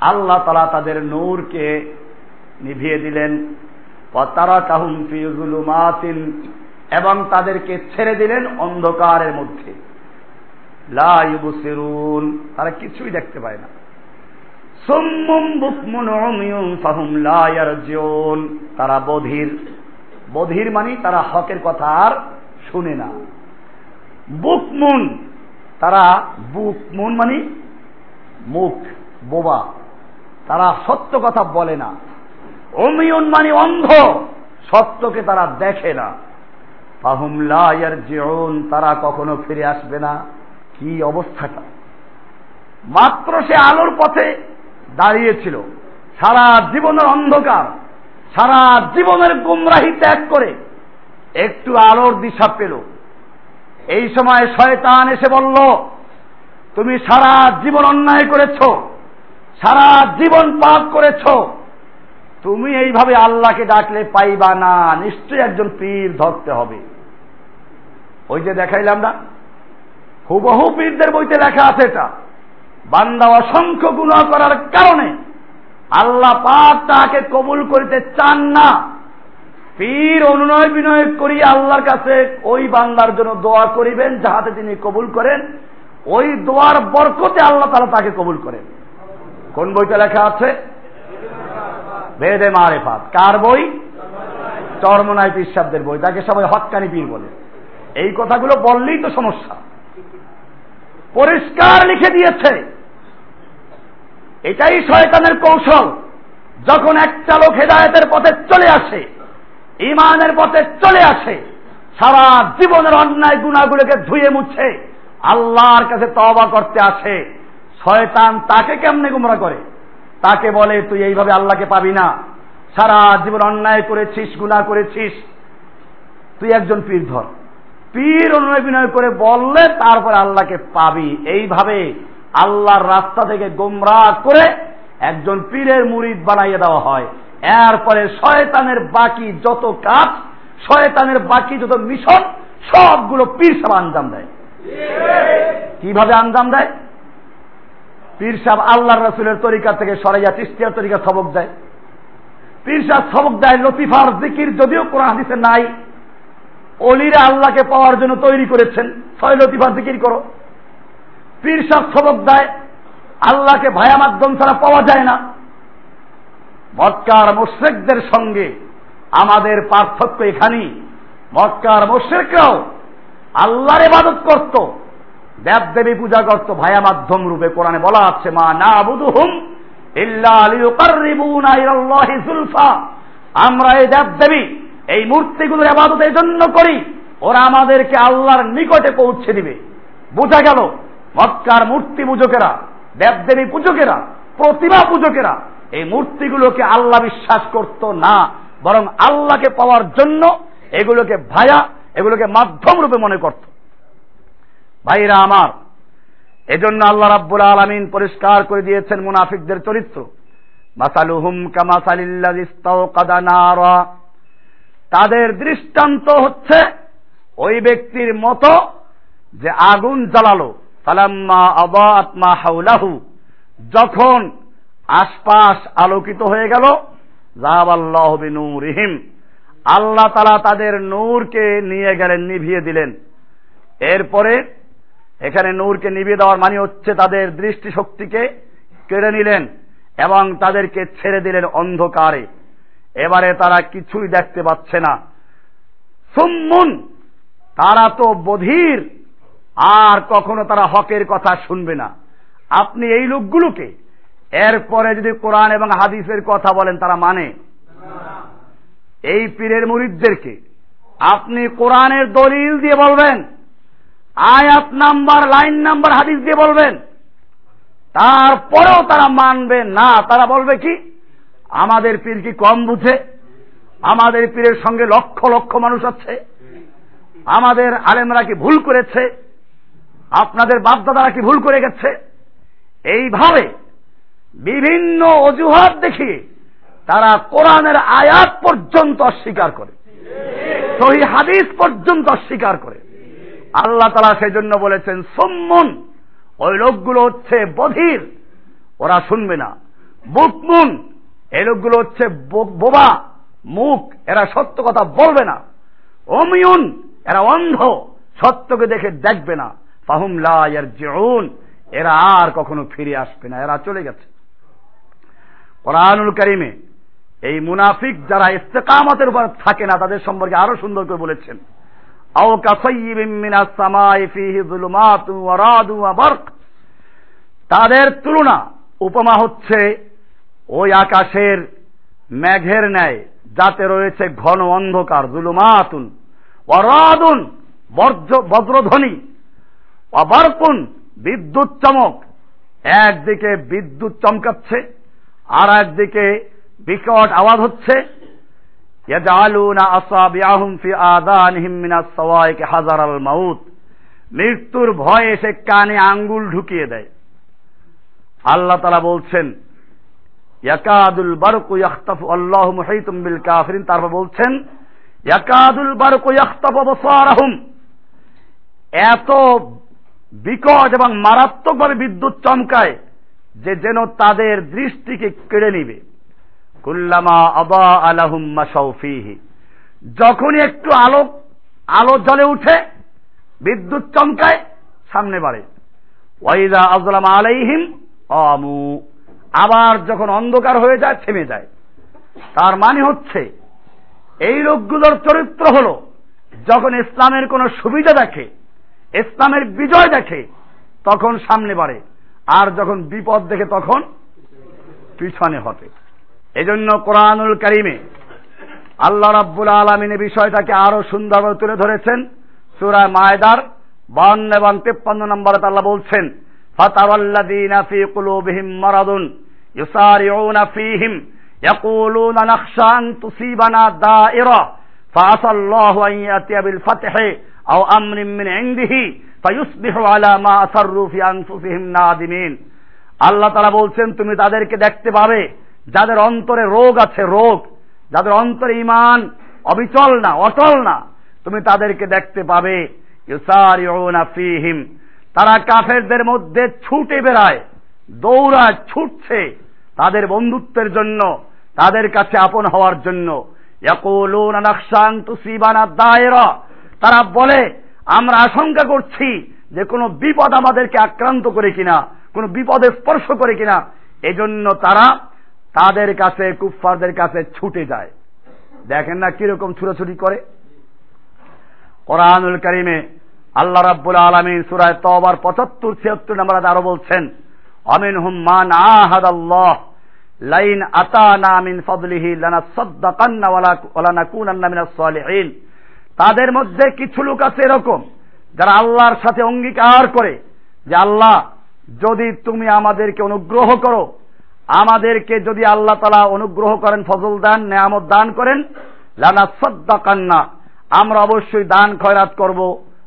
Speaker 1: আল্লাহ তালা তাদের নূরকে নিভিয়ে দিলেন। তারা কাহুম ফিজুলুমাতিন এবং তাদেরকে ছেড়ে দিলেন অন্ধকারের মধ্যে। লাইবুসিরুন তারা কিছুই দেখতে পায় না। সুম্মুম বুকমুন উমিয়ুন ফাহুম লা ইয়ারজিউন তারা বধির। বধির মানে তারা হকের কথা আর শুনে না। বুকমুন তারা বুকমুন মানে মুখ, বোবা। তারা সত্য কথা বলে না। অমিয়ন মানে অন্ধ। সত্যকে তারা দেখে না। ফাহুম লা ইয়ারজিউন, তারা কখনো ফিরে আসবে না। কি অবস্থাটা? মাত্র সে আলোর পথে দাঁড়িয়েছিল। সারা জীবনের অন্ধকার, সারা জীবনের গুমরাহি ত্যাগ করে একটু আলোর দিশা পেল। এই সময় শয়তান এসে বলল, তুমি সারা জীবন অন্যায় করেছ, সারা জীবন পাপ করেছ। তুমি এইভাবে আল্লাহকে ডাকলে পাইবা না, নিশ্চয়ই একজন পীর ধরতে হবে। ওই যে দেখাইলাম না হুবহু পীরদের বইতে লেখা আছে এটা। বান্দা অসংখ্য গুণ করার কারণে আল্লাহ পাক তাকে কবুল করিতে চান না। পীর অনুনয় বিনয় করিয়া আল্লাহর কাছে ওই বান্দার জন্য দোয়া করিবেন, যাহাতে তিনি কবুল করেন। ওই দোয়ার বরকতে আল্লাহ তালা তাকে কবুল করেন। কোন বইটা লেখা আছে? বেদে মারেফাত। কার বই? চরমনায় পীর শব্দের বই। তাকে সবাই হকানি পীর বলে। এই কথাগুলো বললেই তো সমস্যা। পরিষ্কার লিখে দিয়েছে। এটাই শয়তানের কৌশল। যখন একটা লোক হেদায়তের পথে চলে আসে ইমানের পথে চলে আসে। সারা জীবনের অন্যায় গুণাগুলোকে ধুয়ে মুছে আল্লাহর কাছে তবা করতে আসে। শয়তান তাকে কেমনে গুমরা করে? তাকে বলে, তুই এইভাবে আল্লাহকে পাবি না। সারা জীবন অন্যায় করেছিস গুণা করেছিস। তুই একজন পীর ধর। পীর অনুনয় বিনয় করে বললে, তারপরে আল্লাহকে পাবি। এইভাবে আল্লাহর রাস্তা থেকে গোমরা করে একজন পীরের মুরিদ বানাইয়ে দেওয়া হয়। এরপরে শয়তানের বাকি যত কাজ শয়তানের বাকি যত মিশন, সবগুলো পীর সাহেব আঞ্জাম দেয়। কীভাবে আঞ্জাম দেয়? পীর সাহেব আল্লাহর রসুলের তরিকা থেকে সরাইয়া তিস্তিয়ার তরিকা সবক দেয়। পীর সাহেব সবক দেয়, লতিফার জিকির যদিও কোরআন হাদিসে নাই। অলিরা আল্লাহকে পাওয়ার জন্য তৈরি করেছেন। ছয় লতিফার জিকির করো। পীর সাহেব সবক দেয়, আল্লাহকে ভায়া মাধ্যম ছাড়া পাওয়া যায় না। মক্কার মোশ্রেকদের সঙ্গে আমাদের পার্থক্য এখানেই। মক্কার মোশ্রেকরাও আল্লাহর ইবাদত করত দেব দেবী পূজা করত। ভায়া মাধ্যম রূপে কোরআনে বলা আছে, মা না বুধুহুম আমরা এই দেব দেবী এই মূর্তিগুলোর আবাদত এই জন্য করি, ওরা আমাদেরকে আল্লাহর নিকটে পৌঁছে দিবে। বোঝা গেল, মক্কার মূর্তি পূজকেরা, দেবদেবী পূজকেরা, প্রতিমা পূজকেরা এই মূর্তিগুলোকে আল্লাহ বিশ্বাস করত না, বরং আল্লাহকে পাওয়ার জন্য এগুলোকে ভায়া, এগুলোকে মাধ্যম রূপে মনে করত। ভাইরা আমার, এজন্য আল্লাহ রাব্বুল আলমিন পরিষ্কার করে দিয়েছেন মুনাফিকদের চরিত্র। মাসালুহুম কামাসালিল্লাহ তাদের দৃষ্টান্ত হচ্ছে ওই ব্যক্তির মতো যে আগুন জ্বালালো। সালাম্মা আবা আত্মা হাউলাহু যখন আশপাশ আলোকিত হয়ে গেল। জাহাবাল্লাহ রিহিম আল্লাহ তালা তাদের নূরকে নিয়ে গেলেন, নিভিয়ে দিলেন। এরপরে এখানে নূরকে নিভিয়ে দেওয়ার মানে হচ্ছে তাদের দৃষ্টি শক্তিকে কেড়ে নিলেন এবং তাদেরকে ছেড়ে দিলেন অন্ধকারে। এবারে তারা কিছুই দেখতে পাচ্ছে না। সুম্মুন, তারা তো বধির, আর কখনো তারা হকের কথা শুনবে না। আপনি এই লোকগুলোকে এরপরে যদি কোরআন এবং হাদিসের কথা বলেন, তারা মানে? এই পীরের মুরিদদেরকে। আপনি কোরআনের দলিল দিয়ে বলবেন, আয়াত নাম্বার, লাইন নাম্বার, হাদিস দিয়ে বলবেন। তারপরেও তারা মানবে না। তারা বলবে কি? আমাদের পীর কি কম বুঝে? আমাদের পীরের সঙ্গে লক্ষ লক্ষ মানুষ আছে। আমাদের আলেমরা কি ভুল করেছে? আপনাদের বাপদাদারা কি ভুল করে গেছে? এইভাবে বিভিন্ন অজুহাত দেখিয়ে তারা কোরআনের আয়াত পর্যন্ত অস্বীকার করে। সহি হাদিস পর্যন্ত অস্বীকার করে। আল্লাহ তালা সেই জন্য বলেছেন, সম্মন। ওই লোকগুলো হচ্ছে বধির। ওরা শুনবে না। বুকমুন এই লোকগুলো হচ্ছে বোবা, মুখ। এরা সত্য কথা বলবে না। অমিউন। এরা অন্ধ। সত্যকে দেখে দেখবে না। ফাহুম লায়ার জেউন এরা আর কখনো ফিরে আসবে না। এরা চলে গেছে। কোরআনুল করিমে এই মুনাফিক যারা ইস্তেকামতের উপর থাকে না, তাদের সম্পর্কে আরও সুন্দর করে বলেছেন। আও তাদের তুলনা উপমা হচ্ছে ওই আকাশের মেঘের ন্যায়, যাতে রয়েছে ঘন অন্ধকার জুলুমাতুন অরাদুন বজ্রধ্বনি অবারকুন বিদ্যুৎ চমক। একদিকে বিদ্যুৎ চমকাচ্ছে আর একদিকে বিকট আওয়াজ হচ্ছে। মৃত্যুর ভয়ে সে কানে আঙ্গুল ঢুকিয়ে দেয়। আল্লাহ তালা বলছেন, ইয়াকাদুল বারকু ইয়াখতাফু, আল্লাহ মুহাইতুম বিল কাফিরিন। তারপর বলছেন, ইয়াকাদুল বারকু ইয়াখতাফু আবসারাহুম। এত বিকট এবং মারাত্মকভাবে বিদ্যুৎ চমকায় যে যেন তাদের দৃষ্টিকে কেড়ে নিবে। কুল্লামা আবা আলাহুম মাসাউফিহি যখনই একটু আলো আলো জ্বলে উঠে, বিদ্যুৎ চমকায়, সামনে বাড়ে। ওয়াইদা আজলাম আলাইহিম আমু আবার যখন অন্ধকার হয়ে যায়, থেমে যায়। তার মানে হচ্ছে, এই লোকগুলোর চরিত্র হল, যখন ইসলামের কোন সুবিধা দেখে, ইসলামের বিজয় দেখে, তখন সামনে বাড়ে। আর যখন বিপদ দেখে তখন পিছনে হটে এজন্য কোরআনুল করিমে আল্লাহ রাব্বুল আলমিনে বিষয়টাকে আরো সুন্দরভাবে তুলে ধরেছেন সুরায় মায়দার বান্ন এবং তেপ্পান্ন নম্বরে আল্লাহ বলছেন فترى الذين في قلوبهم مرض يسارعون فيهم يقولون نخشى أن تصيبنا دائرة فعسى الله أن يأتي بالفتح أو أمر من عنده আল্লাহ তারা বলছেন, তুমি তাদেরকে দেখতে পাবে, যাদের অন্তরে রোগ আছে, রোগ। যাদের অন্তরে ইমান অবিচল না, অটল না, তুমি তাদেরকে দেখতে পাবে। ফিহিম। তারা কাফেরদের মধ্যে ছুটে বেড়ায়, দৌড়ায়, ছুটছে তাদের বন্ধুত্বের জন্য, তাদের কাছে আপন হওয়ার জন্য। তারা বলে আমরা আশঙ্কা করছি যে কোনো বিপদ আমাদেরকে আক্রান্ত করে কিনা, কোন বিপদে স্পর্শ করে কিনা, এজন্য তারা তাদের কাছে, কুফফারদের কাছে ছুটে যায়। দেখেন না কীরকম ছুটাছুটি করে। কোরআনুল করিমে আল্লাহ রাব্বুল আলমিন সুরায় তবার পঁচাত্তর, ছিয়াত্তর নম্বর আরও বলছেন অমিন হুম্মান আহাদ আল্লাহ লাইন আতানা মিন ফদলিহি লানা সাদ্দাকান্না ওয়ালা নাকুনান্না মিনাস সালিহিন। তাদের মধ্যে কিছু লোক আছে এরকম, যারা আল্লাহর সাথে অঙ্গীকার করে যে, আল্লাহ, যদি তুমি আমাদেরকে অনুগ্রহ করো, আমাদেরকে যদি আল্লাহ তালা অনুগ্রহ করেন, ফজল দান, নেয়ামত দান করেন, লানা সদ্দা কান্না আমরা অবশ্যই দান খয়রাত করব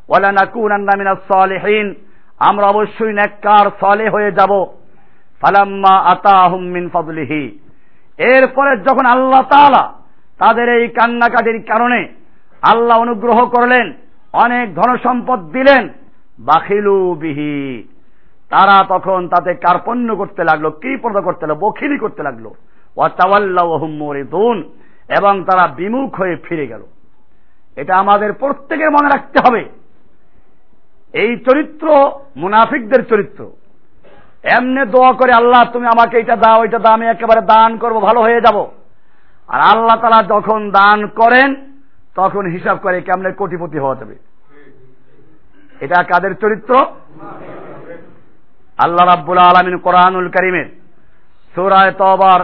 Speaker 1: ওয়ালানাকুনান্না মিনাস সালিহিন, আমরা অবশ্যই নেককার সলে হয়ে যাব। ফালাম্মা আতাহুম মিন ফদলিহি। এরপরে যখন আল্লাহ তাআলা তাদের এই কান্নাকাটির কারণে আল্লাহ অনুগ্রহ করলেন, অনেক ধনসম্পদ দিলেন। বাখিলু বিহি। তারা তখন তাতে কার্পণ্য করতে লাগল কি পর্দা করতে লাগল, বখিলি করতে লাগল। এবং তারা বিমুখ হয়ে ফিরে গেল। এটা আমাদের প্রত্যেকের মনে রাখতে হবে। এই চরিত্র মুনাফিকদের চরিত্র। এমনে দোয়া করে, আল্লাহ, তুমি আমাকে এটা দাও এটা দাও, আমি একেবারে দান করব, ভালো হয়ে যাব। আর আল্লাহ তারা যখন দান করেন তখন হিসাব করে কেমনে কোটিপতি হওয়া যাবে। এটা কাদের চরিত্র? আল্লাহ রাব্বুল আলমিন কোরআনুল করিমের সুরায় তবার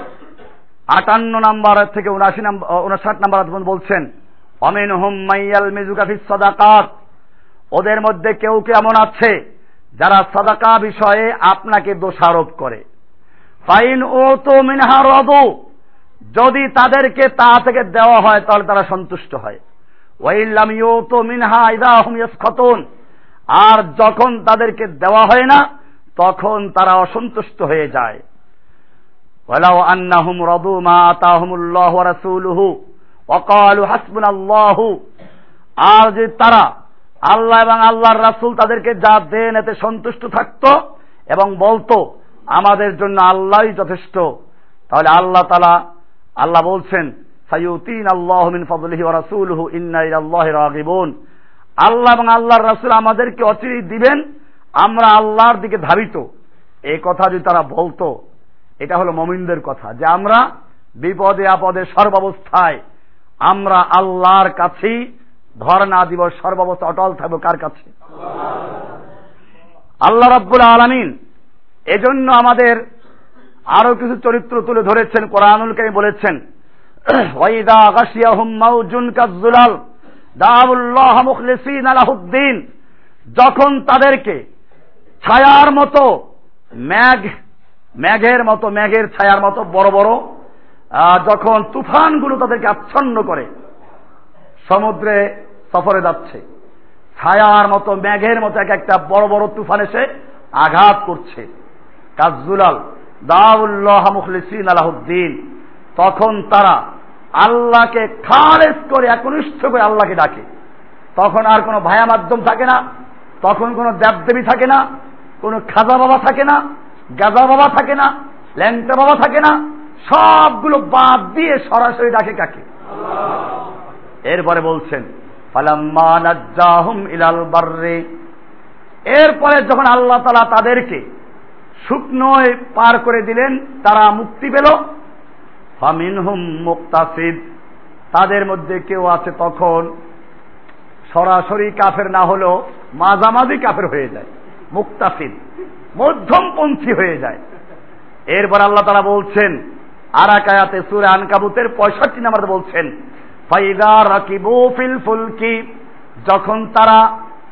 Speaker 1: আটান্ন নাম্বার থেকে উনাশি নাম্বার উনষাট নাম্বার বলছেন অমিন হুম মাইয়াল মিজুকাফিস সদাকাত। ওদের মধ্যে কেউ কে এমন আছে যারা সদাকা বিষয়ে আপনাকে দোষারোপ করে। ফাইন ও তো মিনহা রদু। যদি তাদেরকে তা থেকে দেওয়া হয় তাহলে তারা সন্তুষ্ট হয়। মিনহা আর যখন তাদেরকে দেওয়া হয় না, তখন তারা অসন্তুষ্ট হয়ে যায়। আর যে তারা আল্লাহ এবং আল্লাহর রাসূল তাদেরকে যা দেন এতে সন্তুষ্ট থাকত এবং বলতো, আমাদের জন্য আল্লাহই যথেষ্ট। তাহলে আল্লাহ তালা আল্লাহ বলছেন সাইউতিন আল্লাহ মিন ফদলিহি ওয়া রাসূলুহু, ইন্না ইলাল্লাহি রাগিবুন। আল্লাহ এবং আল্লাহর রাসূল আমাদেরকে অচিরেই দিবেন, আমরা আল্লাহর দিকে ধাবিত। এই কথা যদি তারা বলতো, এটা হলো মমিনদের কথা, যে আমরা বিপদে আপদে সর্বাবস্থায়, আমরা আল্লাহর কাছেই ধর্ণা দিব, সর্বাবস্থা অটল থাকব কার কাছে? আল্লাহ রাব্বুল আলামিন এজন্য আমাদের আরও কিছু চরিত্র তুলে ধরেছেন, কোরআনুল বলেছেন ওয়াইদা গাশিয়াহুম মাউজুন কাযুলাল দাউল্লাহ মুখলিসিন লাহুদ্দিন যখন তাদেরকে ছায়ার মতো ম্যাঘ, ম্যাঘের মতো, ম্যাঘের ছায়ার মতো বড় বড় যখন তুফানগুলো তাদেরকে আচ্ছন্ন করে, সমুদ্রে সফরে যাচ্ছে, ছায়ার মতো মেঘের মতো এক একটা বড় বড় তুফান এসে আঘাত করছে। কাজুলাল দাউল্লাহ মুখলিসিন আলাহুদ্দিন, তখন তারা আল্লাহকে খালেজ করে একনিষ্ঠ করে আল্লাহকে ডাকে। তখন আর কোনো ভায়া মাধ্যম থাকে না তখন কোনো দেবদেবী থাকে না কোনো খাজা বাবা থাকে না গাজা বাবা থাকে না ল্যাংটা বাবা থাকে না সবগুলো বাদ দিয়ে সরাসরি ডাকে কাকে? এরপরে বলছেন ইলাল বার্রে। এরপরে যখন আল্লাহ তালা তাদেরকে শুকনোয় পার করে দিলেন তারা মুক্তি পেল। মুক্তাসিদ, তাদের মধ্যে কেউ আছে তখন সরাসরি কাফের না হলেও মাঝামাঝি কাফের হয়ে যায়, মুক্তাসিদ, মধ্যমপন্থী হয়ে যায়। এরপর আল্লাহ তারা বলছেন, আরাকায়াতে সুরে আনকাবুতের পঁয়ষট্টি নাম্বার বলছেন, ফাইদা রাকিবু ফিল ফুলকি, যখন তারা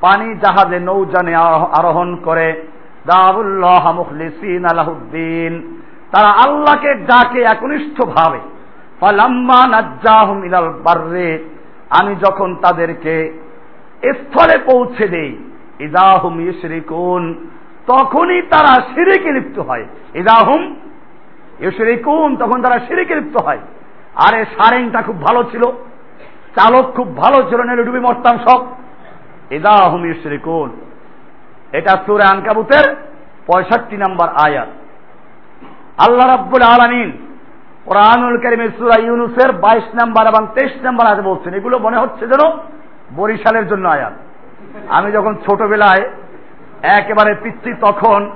Speaker 1: পানি জাহাজে নৌজানে আরোহণ করে, দাউল্লাহ মুখলিসিন আলাহুদ্দিন তারা আল্লাহকে ডাকে একনিষ্ঠ ভাবে বাররে, আমি যখন তাদেরকে স্থলে পৌঁছে দেই, ইদাহুম ইশরিকুন, তখনই তারা শিরিকে লিপ্ত হয়। ইদাহুম ইশরিকুন, তখন তারা শিরিকে লিপ্ত হয়। আরে, সারেংটা খুব ভালো ছিল। চালক খুব ভালো ছিল, নেলে ডুবি মরতাম সব। ইদাহুম ইশরিকুন। এটা সুরে আনকাবুতের পঁয়ষট্টি নম্বর আয়াত। আল্লাহ রাব্বুল আলামিন কোরআনুল কারিমের সূরা ইউনুসের 22 নাম্বার এবং 23 নাম্বার আয়াতে বলছেন। এগুলো মনে হচ্ছে যেন বরিশালের জন্য আয়াত। আমি যখন ছোটবেলায় একেবারে পিচ্ছি তখন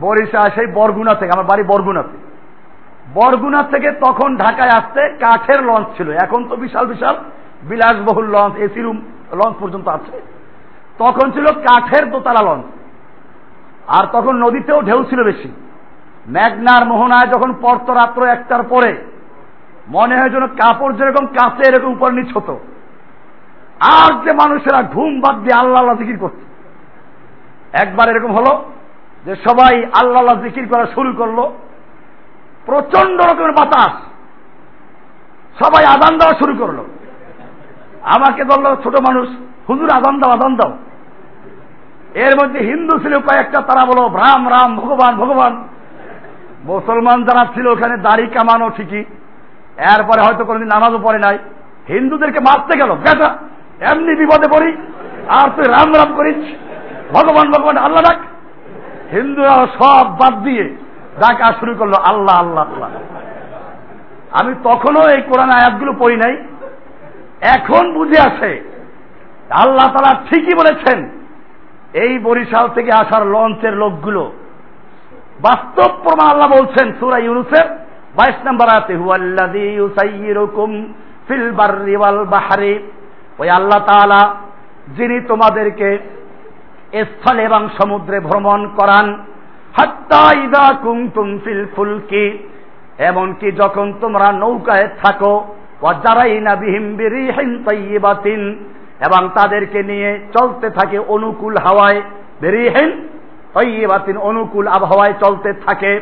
Speaker 1: বরিশাল, সেই বরগুনা থেকে, আমার বাড়ি বরগুনাতে বরগুনা থেকে তখন ঢাকায় আসতে কাঠের লঞ্চ ছিল। এখন তো বিশাল বিশাল, বিলাসবহুল লঞ্চ, এসি রুম, লঞ্চ পর্যন্ত আছে। তখন ছিল কাঠের দোতলা লঞ্চ। আর তখন নদীতেও ঢেউ ছিল বেশি। মেঘনার মোহনায় যখন পড়তো রাত্র একটার পরে, মনে হয় যেন কাপড় যেরকম কাছে এরকম উপর নিচ হতো। আর যে মানুষেরা ঘুম বাদ দিয়ে আল্লাহ আল্লাহ জিকির করছে একবার এরকম হলো যে সবাই আল্লাহ আল্লাহ জিকির করা শুরু করল। প্রচণ্ড রকমের বাতাস। সবাই আদান দেওয়া শুরু করল। আমাকে বলল, ছোট মানুষ, হুজুর, আদান দাও আদান দাও। এর মধ্যে হিন্দু ছিল কয়েকটা, তারা বলো, রাম রাম, ভগবান ভগবান। মুসলমান যারা ছিল ওখানে দাড়ি কামানো ঠিকই। এরপরে হয়তো কোনোদিন নামাজও পড়ে নাই। হিন্দুদেরকে মারতে গেল, বেটা, এমনি বিপদে পড়ি, আর তুই রাম রাম করিস। ভগবান ভগবান, আল্লাহ ডাক। হিন্দুরা সব বাদ দিয়ে ডাকা শুরু করল, আল্লাহ আল্লাহ আল্লাহ। আমি তখনও এই কোরআন আয়াতগুলো পড়ি নাই। এখন বুঝে আসে, আল্লাহ তারা ঠিকই বলেছেন, এই বরিশাল থেকে আসার লঞ্চের লোকগুলো বাস্তব প্রমাণ আল্লাহ বলছেন সুরা ইউনুসের বাইশ নম্বর আছে হুয়াল্লাযী ইউসাইয়িরুকুম ফিল বাররি ওয়াল বাহরি। ওই আল্লাহ তাআলা যিনি তোমাদেরকে স্থলে এবং সমুদ্রে ভ্রমণ করান, হাত্তা ইদা কুমতুম ফিল ফুলকি। এমনকি যখন তোমরা নৌকায় থাকো, ওয়াজারাইনা বিহিম বিরিহিন তাইয়িবাতিন। এবং তাদেরকে নিয়ে চলতে থাকে অনুকূল হাওয়ায় বেরিহেন তৈবাতিন অনুকূল আবহাওয়ায় চলতে থাকে।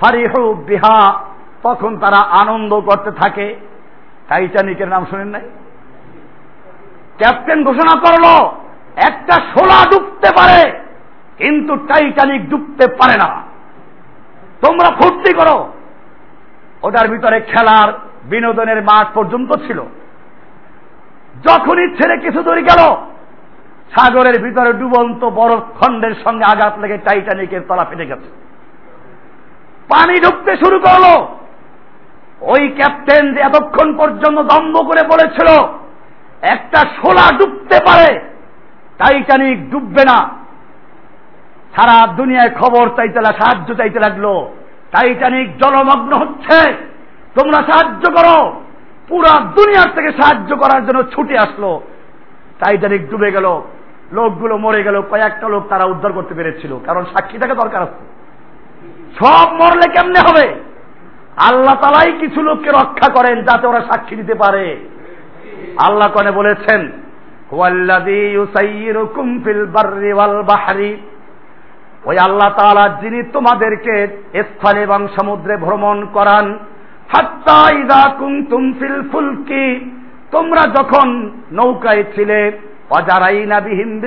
Speaker 1: ফারিহু বিহা, তখন তারা আনন্দ করতে থাকে। টাইটানিকের নাম শুনেন নাই? ক্যাপ্টেন ঘোষণা করল, একটা সোলা ডুবতে পারে, কিন্তু টাইটানিক ডুবতে পারে না। তোমরা ফুর্তি করো। ওটার ভিতরে খেলার বিনোদনের মাঠ পর্যন্ত ছিল। যখনই ছেড়ে কিছু দূরে গেল সাগরের ভিতরে ডুবন্ত বরফ খণ্ডের সঙ্গে আঘাত লেগে টাইটানিকের তলা ফেটে গেছে। পানি ঢুকতে শুরু করল। ওই ক্যাপ্টেন যে এতক্ষণ পর্যন্ত দম্ভ করে বলেছিল, একটা শোলা ডুবতে পারে, টাইটানিক ডুববে না। সারা দুনিয়ায় খবর চাইতে সাহায্য চাইতে লাগল, টাইটানিক জলমগ্ন হচ্ছে, তোমরা সাহায্য করো। পুরা দুনিয়ার থেকে সাহায্য করার জন্য ছুটে আসলো। টাইটানিক ডুবে গেল, লোকগুলো মরে গেল, কয়েকটা লোক তারা উদ্ধার করতে পেরেছিল, কারণ সাক্ষী থাকে দরকার আছে। সব মরলে কেমনে হবে? আল্লাহ তালাই কিছু লোককে রক্ষা করেন যাতে ওরা সাক্ষী দিতে পারে। আল্লাহ কনে বলেছেন ওই আল্লাহ তালা যিনি তোমাদেরকে স্থলে এবং সমুদ্রে ভ্রমণ করান, হাত্তা ইদা কুমতুম ফিল ফুলকি। তোমরা যখন নৌকায় ছিলে অজারাইনা বিহিন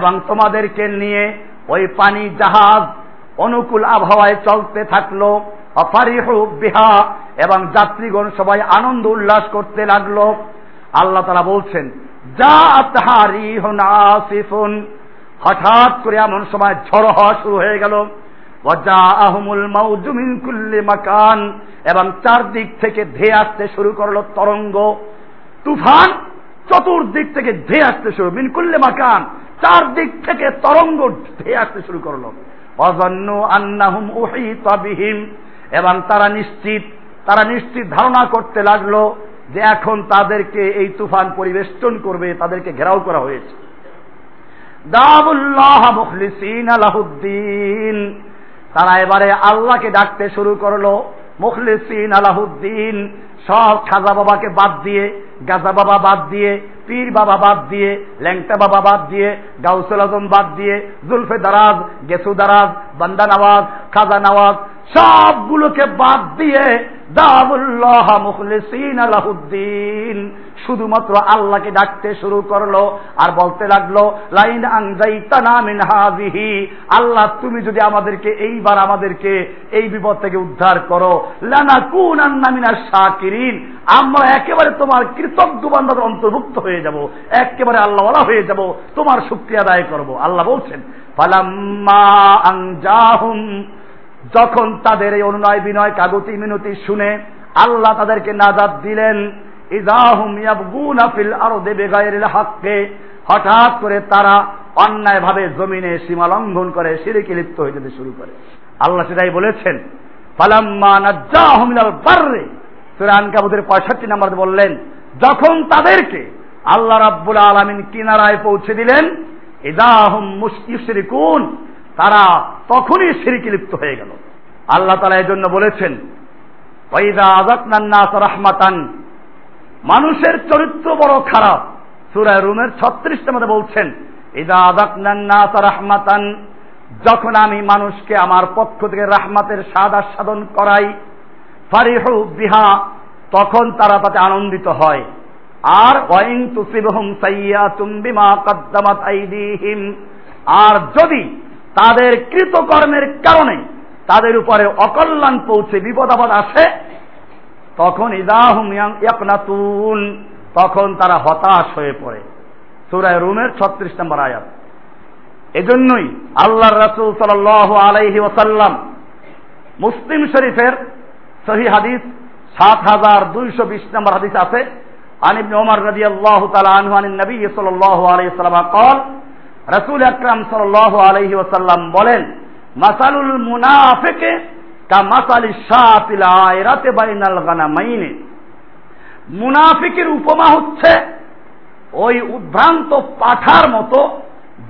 Speaker 1: এবং তোমাদেরকে নিয়ে ওই পানি জাহাজ অনুকূল আবহাওয়ায় চলতে থাকল অফারিহু বিহা, এবং যাত্রীগণ সবাই আনন্দ উল্লাস করতে লাগল। আল্লাহ তারা বলছেন যা আসিফুন। হঠাৎ করে এমন সময় ঝড় হওয়া শুরু হয়ে গেল। মাকান। এবং চারদিক থেকে ধেয়ে আসতে শুরু করল তরঙ্গ। তুফান চতুর্দিক থেকে ধেয়ে আসতে শুরু মিনকুল্লে মাকান। চারদিক থেকে তরঙ্গ ধেয়ে আসতে শুরু করল। অজন্য আন্নাহুম বিহিম। এবং তারা নিশ্চিত তারা নিশ্চিত ধারণা করতে লাগল যে এখন তাদেরকে এই তুফান পরিবেষ্টন করবে, তাদেরকে ঘেরাও করা হয়েছে। দাবুল্লাহ মুখলিসিন আলাহুদ্দিন তারা এবারে আল্লাহকে ডাকতে শুরু করল, মুখলিসিন আলাহুদ্দিন, সব খাজা বাবাকে বাদ দিয়ে, গাজা বাবা বাদ দিয়ে, পীর বাবা বাদ দিয়ে, ল্যাংটা বাবা বাদ দিয়ে, গাউসুল আজম বাদ দিয়ে, জুলফে দারাজ, গেসু দারাজ, বান্দা নওয়াজ, খাজা নওয়াজ, সবগুলোকে বাদ দিয়ে দাবুল্লাহ মুখলিসিন আলাহুদ্দিন। শুধুমাত্র আল্লাহকে ডাকতে শুরু করল আর বলতে লাগল, লাইন আনজাইতানা মিন হাজিহি আল্লাহ, তুমি যদি আমাদেরকে এইবার আমাদেরকে এই বিপদ থেকে উদ্ধার করো লানা কুন আন্নামিনার শাকিরিন। আমরা একেবারে তোমার কৃতজ্ঞ বান্দাদের অন্তর্ভুক্ত হয়ে যাব, একেবারে আল্লাহ আল্লাহওয়ালা হয়ে যাব, তোমার শুক্রিয়া আদায় করব। আল্লাহ বলছেন, ফালাম্মা আনজাহুম। যখন তাদের এই অনুনয় বিনয় কাগতি মিনতি শুনে আল্লাহ তাদেরকে নাজাদ দিলেন হঠাৎ করে তারা অন্যায়ভাবে জমিনে সীমা লঙ্ঘন করে, সিরিকে লিপ্ত হয়ে যেতে শুরু করে। আল্লাহ সেটাই বলেছেন। ফালাম্মা নাজ্জাহুম ইলাল বাররে। সূরা আনকাবুতের 65 নম্বর বললেন, যখন তাদেরকে আল্লাহ রাব্বুল আলামিন কিনারায় পৌঁছে দিলেন, ইদাহুম তারা তখনই সিরিকে লিপ্ত হয়ে গেল। আল্লাহ তালা এই জন্য বলেছেন রাহমাতান মানুষের চরিত্র বড় খারাপ। সুরায় রুমের ছত্রিশটা মধ্যে বলছেন, ইদা আদাকনান রাহমাতান যখন আমি মানুষকে আমার পক্ষ থেকে রাহমাতের স্বাদ আস্বাদন করাই, ফারিহু বিহা, তখন তারা তাতে আনন্দিত হয়। আর ওয়াইন তুসিবহুম সাইয়াতুম বিমা কদ্দামাত আইদিহিম, আর যদি তাদের কৃতকর্মের কারণে তাদের উপরে অকল্যাণ পৌঁছে বিপদ আপদ আসে তখন ইদাহুম ইয়াকনাতুন, তখন তারা হতাশ হয়ে পড়ে। সুরায় রুমের ছত্রিশ নম্বর আয়াত। এজন্যই আল্লাহ রাসুল সাল আলাইহি ওসাল্লাম মুসলিম শরীফের সহি হাদিস সাত হাজার দুইশো বিশ নম্বর হাদিস আছে। আনিব ওমর রাজি আল্লাহ নবী সাল্লাহ আলাইসাল্লাম কল, রসুল আকরাম সাল আলহি ওসাল্লাম বলেন, মাসালুল মুনাফেকে মুনাফিকের উপমা হচ্ছে ওই উদ্ভ্রান্ত পাঠার মতো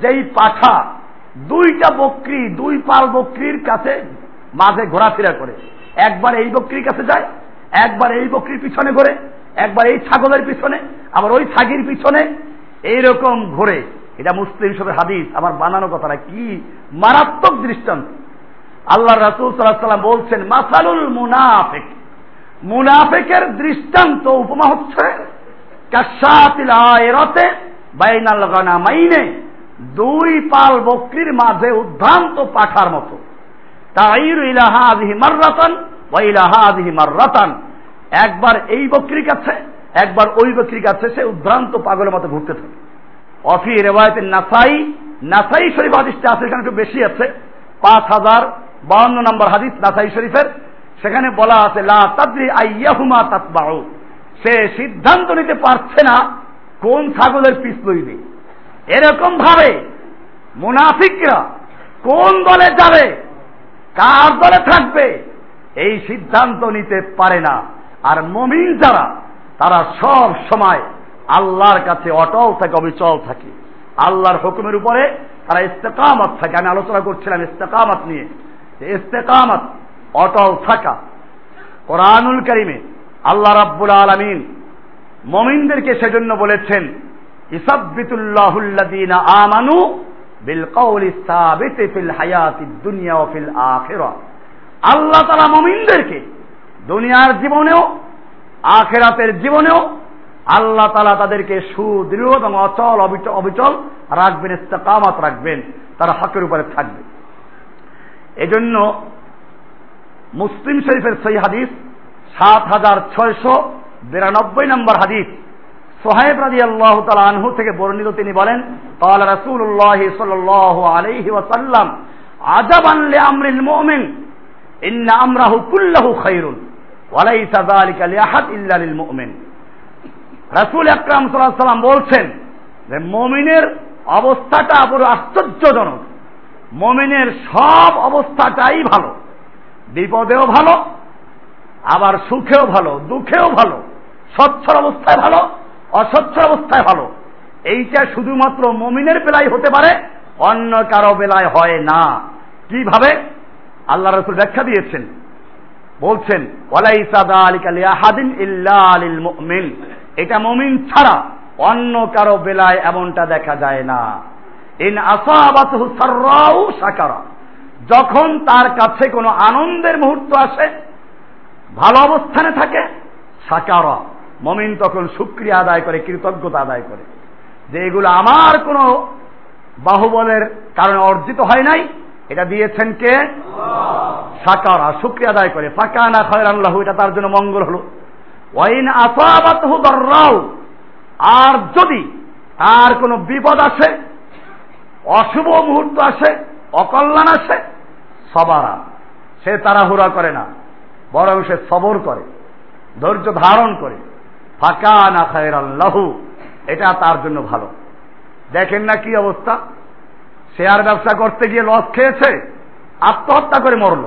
Speaker 1: যেই পাঠা দুইটা বকরি, দুই পাল বকরির কাছে মাঝে ঘোরাফেরা করে। একবার এই বকরির কাছে যায়, একবার এই বকরির পিছনে ঘোরে, একবার এই ছাগলের পিছনে, আবার ওই ছাগির পিছনে। এইরকম ঘোরে। এটা মুসলিম সবে হাদিস। আমার বানানো কথাটা কি? মারাত্মক দৃষ্টান্ত। আল্লাহ রাসুল সাল্লাম বলছেন, মাসালুল মুনাফেক। মুনাফেকের দৃষ্টান্ত উপমা হচ্ছে কাশাতিল আয়রতে বাইনাল গানামাইনে। দুই পাল বকরির মাঝে উদ্ভ্রান্ত পাঠার মতো। তাইর ইলাহা আজহি মাররাতান ওয়া ইলাহা আজহি মাররাতান। একবার এই বকরির কাছে, একবার ওই বকরির কাছে সে উদ্ভ্রান্ত পাগলের মতো ঘুরতে থাকে। অফি রেওয়ায়তের নাসাই নাসাই শরীফ হাদিসটা আছে, এখানে একটু বেশি আছে। পাঁচ হাজার বাউন্ন নম্বর হাদিস নাসাই শরীফের। সেখানে বলা আছে সে সিদ্ধান্ত নিতে পারছে না, কোন ছাগলের পিস লইবে। এরকম ভাবে মুনাফিকরা কোন দলে যাবে, কার দলে থাকবে, এই সিদ্ধান্ত নিতে পারে না। আর মমিন যারা, তারা সব সময় আল্লাহর কাছে অটল থাকে, অবিচল থাকে। আল্লাহর হুকুমের উপরে তারা ইস্তেকামত থাকে। আমি আলোচনা করছিলাম ইস্তেকামত নিয়ে। ইস্তেকামত, অটল থাকা। কোরআনুল করিমে আল্লাহ রাব্বুল আলমিন মমিনদেরকে সেজন্য বলেছেন ইসাবিতুল্লাহুল্লাদিনা আমানু বিল কৌলি সাবিত ফিল হায়াতি দুনিয়া ও ফিল আখিরা। আল্লাহ তালা মমিনদেরকে দুনিয়ার জীবনেও, আখেরাতের জীবনেও আল্লাহ তালা তাদেরকে সুদৃঢ় এবং অচল অবিচল রাখবেন, ইস্তেকামাত রাখবেন, তারা হকের উপরে থাকবে। এজন্য মুসলিম শরীফের সই হাদিস সাত হাজার ছয়শো বিরানব্বই নম্বর হাদিস সোহেব রাজি আল্লাহ আনহু থেকে বর্ণিত তিনি বলেন قال رسول الله صلى الله عليه وسلم عجبا لأمر المؤمن إن أمره كله خير وليس ذلك لأحد إلا للمؤمن রাসূল আকরাম সাল্লাল্লাহু সাল্লাম বলছেন যে মমিনের অবস্থাটা বড় আশ্চর্যজনক মমিনের সব অবস্থাটাই ভালো। বিপদেও ভালো, আবার সুখেও ভালো, দুঃখেও ভালো, স্বচ্ছর অবস্থায় ভালো অস্বচ্ছ অবস্থায় ভালো। এইটা শুধুমাত্র মমিনের বেলায় হতে পারে, অন্য কারও বেলায় হয় না। কীভাবে? আল্লাহ রসুল ব্যাখ্যা দিয়েছেন। বলছেন এটা মমিন ছাড়া অন্য কারও বেলায় এমনটা দেখা যায় না। ইন আসাবাতহু সাররাউ যখন তার কাছে কোনো আনন্দের মুহূর্ত আসে ভালো অবস্থানে থাকে সাকারা মমিন তখন সুক্রিয়া আদায় করে কৃতজ্ঞতা আদায় করে যে এগুলো আমার কোনো বাহুবলের কারণে অর্জিত হয় নাই এটা দিয়েছেন কে? সাকারা শুক্রিয়া আদায় করে। ফাঁকা না খয়ের আল্লাহ এটা তার জন্য মঙ্গল হলো। ওয়াইন আসাবাত হুদার আর যদি তার কোনো বিপদ আসে অশুভ মুহূর্ত আসে, অকল্যাণ আসে, সবারা সে তাড়াহুড়া করে না, বরং সে সবর করে, ধৈর্য ধারণ করে। ফাঁকা না খায়ের আল্লাহু এটা তার জন্য ভালো। দেখেন না কি অবস্থা? শেয়ার ব্যবসা করতে গিয়ে লস খেয়েছে, আত্মহত্যা করে মরল।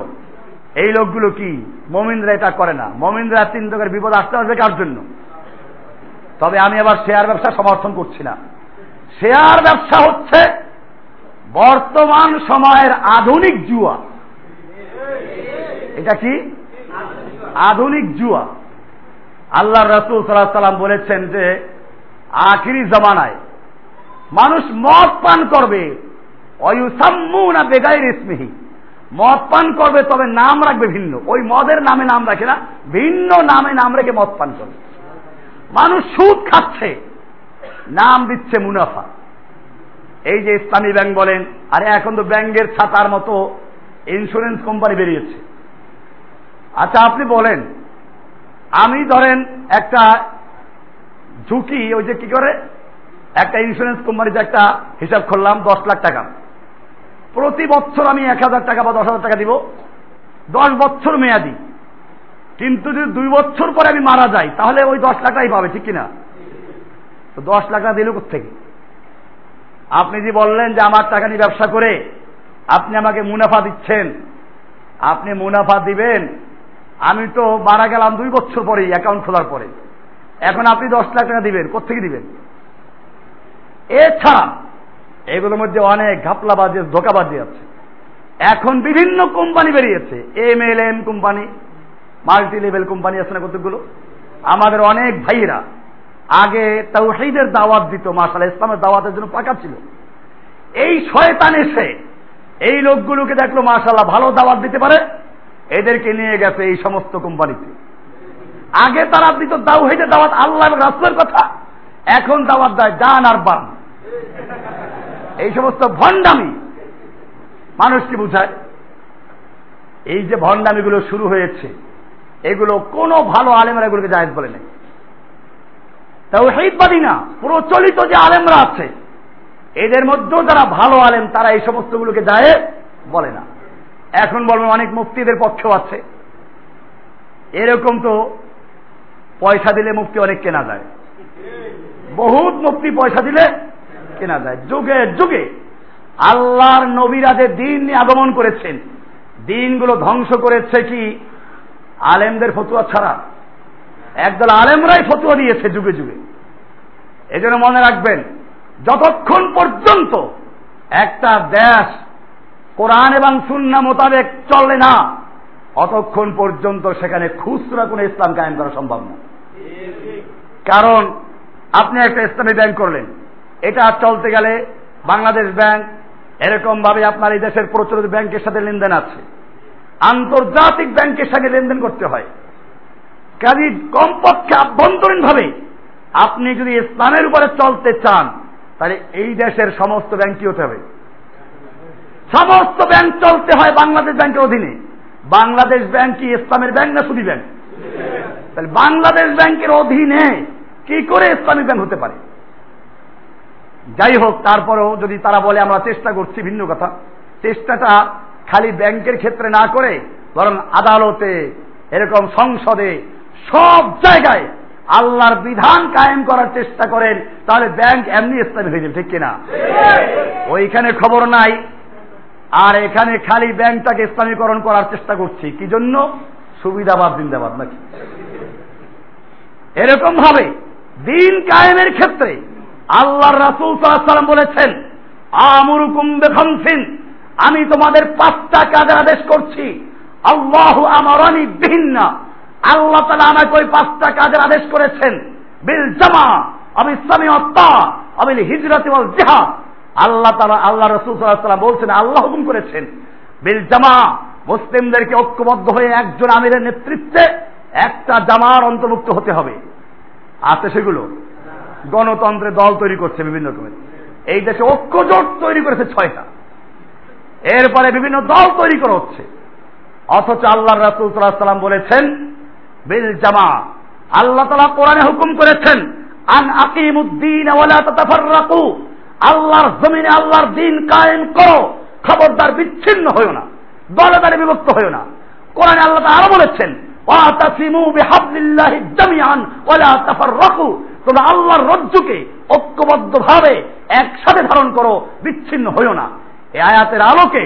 Speaker 1: এই লোকগুলো কি? মমিন্দ্রা এটা করে না। মমিন্দ্রা চিন্তা করে বিপদ আসতে আসবে কার জন্য? তবে আমি আবার শেয়ার ব্যবসা সমর্থন করছি না। শেয়ার ব্যবসা হচ্ছে বর্তমান সময়ের আধুনিক জুয়া। এটা কি? আধুনিক জুয়া। আল্লাহ রসুল সাল্লাহ সাল্লাম বলেছেন যে, আখিরি জমানায় মানুষ মদ পান করবে। অয়ুসাম্মুনা বেগাই রেশমিহি মদ পান করবে, তবে নাম রাখবে ভিন্ন। ওই মদের নামে নাম রাখে না, ভিন্ন নামে নাম রেখে মদ পান করবে। মানুষ সুদ খাচ্ছে, নাম দিচ্ছে মুনাফা। এই যে ইসলামী ব্যাংক বলেন, আরে এখন তো ব্যাংকের ছাতার মতো ইন্স্যুরেন্স কোম্পানি বেরিয়েছে। আচ্ছা আপনি বলেন, আমি ধরেন একটা ঝুঁকি, ওই যে কি করে? একটা ইন্স্যুরেন্স কোম্পানিতে একটা হিসাব করলাম দশ লাখ টাকা। প্রতি বছর আমি এক হাজার টাকা বা দশ হাজার টাকা দিব। দশ বছর মেয়াদি। কিন্তু যদি দুই বছর পরে আমি মারা যাই, তাহলে ওই দশ লাখ টাকাই পাবে, ঠিক কিনা? তো দশ লাখ টাকা দিল থেকে আপনি যে বললেন যে আমার টাকা নিয়ে ব্যবসা করে, আপনি আমাকে মুনাফা দিচ্ছেন। আপনি মুনাফা দিবেন। আমি তো মারা গেলাম দুই বছর পরে অ্যাকাউন্ট খোলার পরে। এখন আপনি দশ লাখ টাকা দিবেন কোথেকে দিবেন? এছাড়া এগুলোর মধ্যে অনেক ঘাপলা ঘাপলাবাজি, ধোকাবাজি আছে। এখন বিভিন্ন কোম্পানি বেরিয়েছে। M L M company multi level company আছে না কতগুলো? আমাদের অনেক ভাইরা আগে তাওহীদের দাওয়াত দিত মাসাল ইসলামের দাওয়াতের জন্য পাকা ছিল। এই শয়তান এসে এই লোকগুলোকে দেখল মাশাল্লাহ ভালো দাওয়াত দিতে পারে, এদেরকে নিয়ে গেছে এই সমস্ত কোম্পানিতে। আগে তারা দিত তাওহীদের দাওয়াত, আল্লাহ এবং রাসূলের কথা, এখন দাওয়াত দেয় জান আর বান এই সমস্ত ভণ্ডামি মানুষকে বুঝায়। এই যে ভণ্ডামিগুলো শুরু হয়েছে, এগুলো কোনো ভালো আলেমরা এগুলোকে জায়েজ বলে নেই। তাওহীদবাদী না প্রচলিত যে আলেমরা আছে, এদের মধ্যেও যারা ভালো আলেম, তারা এই সমস্তগুলোকে যায় বলে না। এখন বলবেন অনেক মুক্তিদের পক্ষেও আছে। এরকম তো পয়সা দিলে মুক্তি অনেক কেনা যায়। বহুত মুক্তি পয়সা দিলে কেনা যায়। যুগে যুগে আল্লাহর নবীরা যে দিন নিয়ে আগমন করেছেন, দিনগুলো ধ্বংস করেছে কি আলেমদের ফতুয়া ছাড়া? একদল আলেমরাই ফতুয়া দিয়েছে যুগে যুগে। এজন্য মনে রাখবেন, যতক্ষণ পর্যন্ত একটা দেশ কোরআন এবং সুন্না মোতাবেক চলে না, অতক্ষণ পর্যন্ত সেখানে খুচরা কোনো ইসলাম কায়েম করা সম্ভব না। কারণ আপনি একটা ইসলামী ব্যাংক করলেন, এটা চলতে গেলে বাংলাদেশ ব্যাংক এরকম ভাবে আপনার এই দেশের প্রচলিত ব্যাংকের সাথে লেনদেন আছে। আন্তর্জাতিক ব্যাংকের সঙ্গে লেনদেন করতে হয়। কাজে কমপক্ষে আভ্যন্তরীণ ভাবে আপনি যদি ইসলামের উপরে চলতে চান, তাহলে এই দেশের সমস্ত ব্যাংক কি হতে হবে। সমস্ত ব্যাংক চলতে হয় বাংলাদেশ ব্যাংকের অধীনে। বাংলাদেশ ব্যাংক কি ইসলামের ব্যাংক না সুদী ব্যাংক? তাহলে বাংলাদেশ ব্যাংকের অধীনে কি করে ইসলামিক ব্যাংক হতে পারে? যাই হোক, তারপরেও যদি তারা বলে, আমরা চেষ্টা করছি ভিন্ন কথা। চেষ্টাটা খালি ব্যাংকের ক্ষেত্রে না করে, বরং আদালতে, এরকম সংসদে সব জায়গায় আল্লাহর বিধান কায়েম করার চেষ্টা করেন, তাহলে ব্যাংক এমনি ইসলামী হয়ে যাবে, ঠিক কিনা? ওইখানে খবর নাই। আর এখানে খালি ব্যাংকটাকে ইসলামীকরণ করার চেষ্টা করছি। কি জন্য? সুবিধাবাদ, জিন্দাবাদ, নাকি? এরকম ভাবে দিন কায়েমের ক্ষেত্রে আল্লাহর রাসুল সাল্লাম বলেছেন, আমুরুকুম বেখমসিন আমি তোমাদের পাঁচটা কাজের আদেশ করছি। আল্লাহ আমারানি বিহিন্না আল্লাহ তালা আমাকে ওই পাঁচটা কাজের আদেশ করেছেন। বিল জামা আমি ইসলামী অত্তা আমি হিজরতি ওয়াল আল্লাহ তালা আল্লাহ রসুল সাল্লাম বলছেন, আল্লাহ হুকুম করেছেন, বিল জামা, মুসলিমদেরকে ঐক্যবদ্ধ হয়ে একজন আমিরের নেতৃত্বে একটা জামার অন্তর্ভুক্ত হতে হবে। আছে সেগুলো? গণতন্ত্রের দল তৈরি করছে বিভিন্ন রকমের। এই দেশে ঐক্যজোট তৈরি করেছে ছয়টা। এরপরে বিভিন্ন দল তৈরি করা হচ্ছে। অথচ আল্লাহ রাসুল সাল্লাহ সাল্লাম বলেছেন বিল জামা। আল্লাহ তালা কোরআনে হুকুম করেছেন, আন আকিমুদ্দিন রাখু আল্লাহর জমিনে আল্লাহর দিন কায়েম করো, খবরদার বিচ্ছিন্ন হইও না দলে দলে বিভক্ত হইও না। কোরআনে আল্লাহ আরও বলেছেন তোমরা আল্লাহর রজ্জুকে ঐক্যবদ্ধ ভাবে একসাথে ধারণ করো, বিচ্ছিন্ন হইও না। এই আয়াতের আলোকে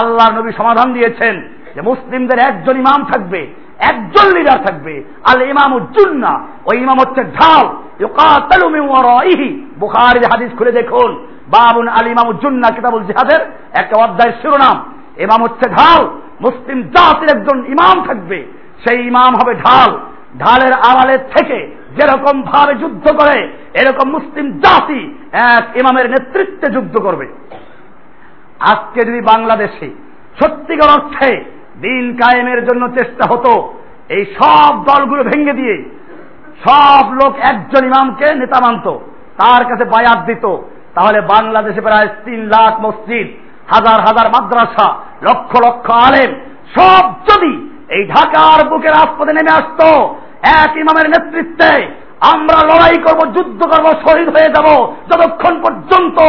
Speaker 1: আল্লাহর নবী সমাধান দিয়েছেন যে মুসলিমদের একজন ইমাম থাকবে একজন লিডার থাকবে, আল ইমাম উজ্জুন্না। ওই ইমাম হচ্ছে ঢাল। বুখারির হাদিস খুলে দেখুন। বাবুন আল ইমাম উজ্জুন্না কিতাবুল জিহাদের একটা অধ্যায়ের শিরোনাম। ইমাম হচ্ছে ঢাল। মুসলিম জাতির একজন ইমাম থাকবে। সেই ইমাম হবে ঢাল। ঢালের আড়ালের থেকে যেরকম ভাবে যুদ্ধ করে, এরকম মুসলিম জাতি এক ইমামের নেতৃত্বে যুদ্ধ করবে। আজকে যদি বাংলাদেশে সত্যিকার অর্থে দিন কায়েমের জন্য চেষ্টা হতো। এই সব দলগুলো ভেঙে দিয়ে, সব লোক একজন ইমামকে নেতা মানত, তার কাছে বায়াত দিত। তাহলে বাংলাদেশে প্রায় তিন লাখ মসজিদ, হাজার হাজার মাদ্রাসা, লক্ষ লক্ষ আলেম, সব যদি এই ঢাকার বুকের রাজপথে নেমে আসতো, এক ইমামের নেতৃত্বে আমরা লড়াই করব, যুদ্ধ করব, শহীদ হয়ে যাব। যতক্ষণ পর্যন্ত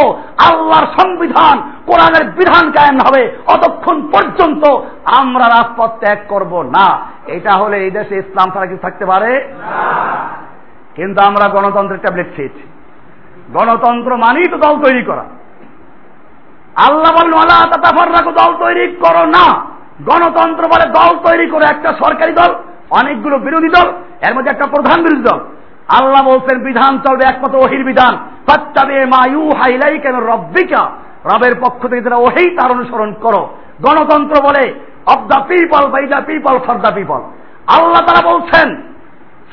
Speaker 1: আল্লাহর সংবিধান, কোরআনের বিধান কায়েম হবে, অতক্ষণ পর্যন্ত আমরা রাজপথ ত্যাগ করব না। এটা হলে এই দেশে ইসলাম ছাড়া কিছু থাকতে পারে? কিন্তু আমরা গণতন্ত্রের ট্যাবলেট খেয়েছি। গণতন্ত্র মানেই তো দল তৈরি করা। আল্লাহ বলেন দল তৈরি করো না। গণতন্ত্র বলে দল তৈরি করে, একটা সরকারি দল, অনেকগুলো বিরোধী দল, এর মধ্যে একটা প্রধান বিরোধী দল। আল্লাহ বলছেন, বিধান চলবে একমাত্র ওহির বিধান। মায়ু হাইলাই কেন রব্বিকা। রবের পক্ষ থেকে যারা ওহেই তার অনুসরণ করো। গণতন্ত্র বলে of the people by the people for the people আল্লাহ তারা বলছেন,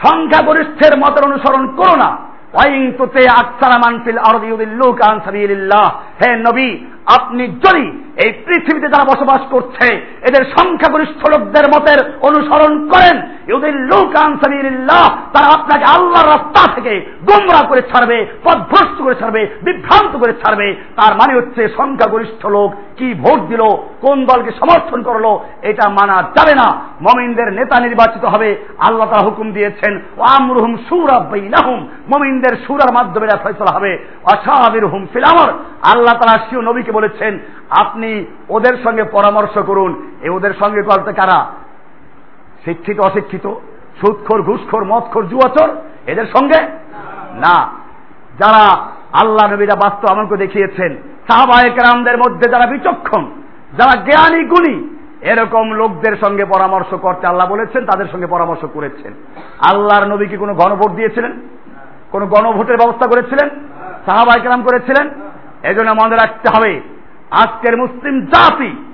Speaker 1: সংখ্যাগরিষ্ঠের মতের অনুসরণ করো না। হে নবী আপনি যদি এই পৃথিবীতে যারা বসবাস করছে, এদের সংখ্যাগরিষ্ঠ লোকদের মতের অনুসরণ করেন এদের লোক আনসারিল্লাহ তারা আপনাকে আল্লাহর রাস্তা থেকে গোমরা করে ছাড়বে পদভ্রষ্ট করে ছাড়বে, বিভ্রান্ত করে ছাড়বে। তার মানে হচ্ছে সংখ্যাগরিষ্ঠ লোক কি ভোট দিল, কোন দলকে সমর্থন করল, এটা মানা যাবে না। মমিনদের নেতা নির্বাচিত হবে, আল্লাহ তারা হুকুম দিয়েছেন ও আমরুহুম সুরা বাইনাহুম। মমিনদের সুরার মাধ্যমে ফয়সলা হবে অসাহাবির হুম ফিলামর আল্লাহ তারা শিও নবীকে বলেছেন, আপনি ওদের সঙ্গে পরামর্শ করুন। এ ওদের সঙ্গে করতে কারা? শিক্ষিত, অশিক্ষিত, সুৎখোর, ঘুষখোর, মদখোর, জুয়াচর, এদের সঙ্গে? না। যারা আল্লাহ নবীরা বাস্তব আমাকে দেখিয়েছেন সাহাবায়করামদের মধ্যে যারা বিচক্ষণ, যারা জ্ঞানী গুণী, এরকম লোকদের সঙ্গে পরামর্শ করতে আল্লাহ বলেছেন, তাদের সঙ্গে পরামর্শ করেছেন। আল্লাহর নবী কি কোনো গণভোট দিয়েছিলেন? কোন গণভোটের ব্যবস্থা করেছিলেন? সাহাবাইকেরাম করেছিলেন? এজন্য মনে রাখতে হবে, আজকের মুসলিম জাতি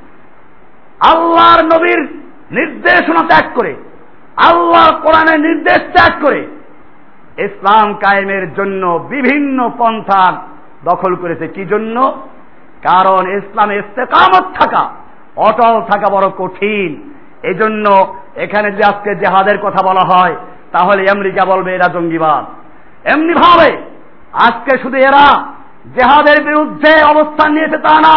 Speaker 1: আল্লাহর নবীর নির্দেশনা ত্যাগ করে আল্লাহ কোরআনের নির্দেশ ত্যাগ করে ইসলাম কায়েমের জন্য বিভিন্ন পন্থা দখল করেছে। কি জন্য? কারণ ইসলামে ইস্তেকামত থাকা, অটল থাকা বড় কঠিন। এজন্য এখানে যে আজকে জেহাদের কথা বলা হয়, তাহলে আমেরিকা বলবে, এরা জঙ্গিবাদ। এমনি ভাবে আজকে শুধু এরা জেহাদের বিরুদ্ধে অবস্থান নিয়েছে তা না।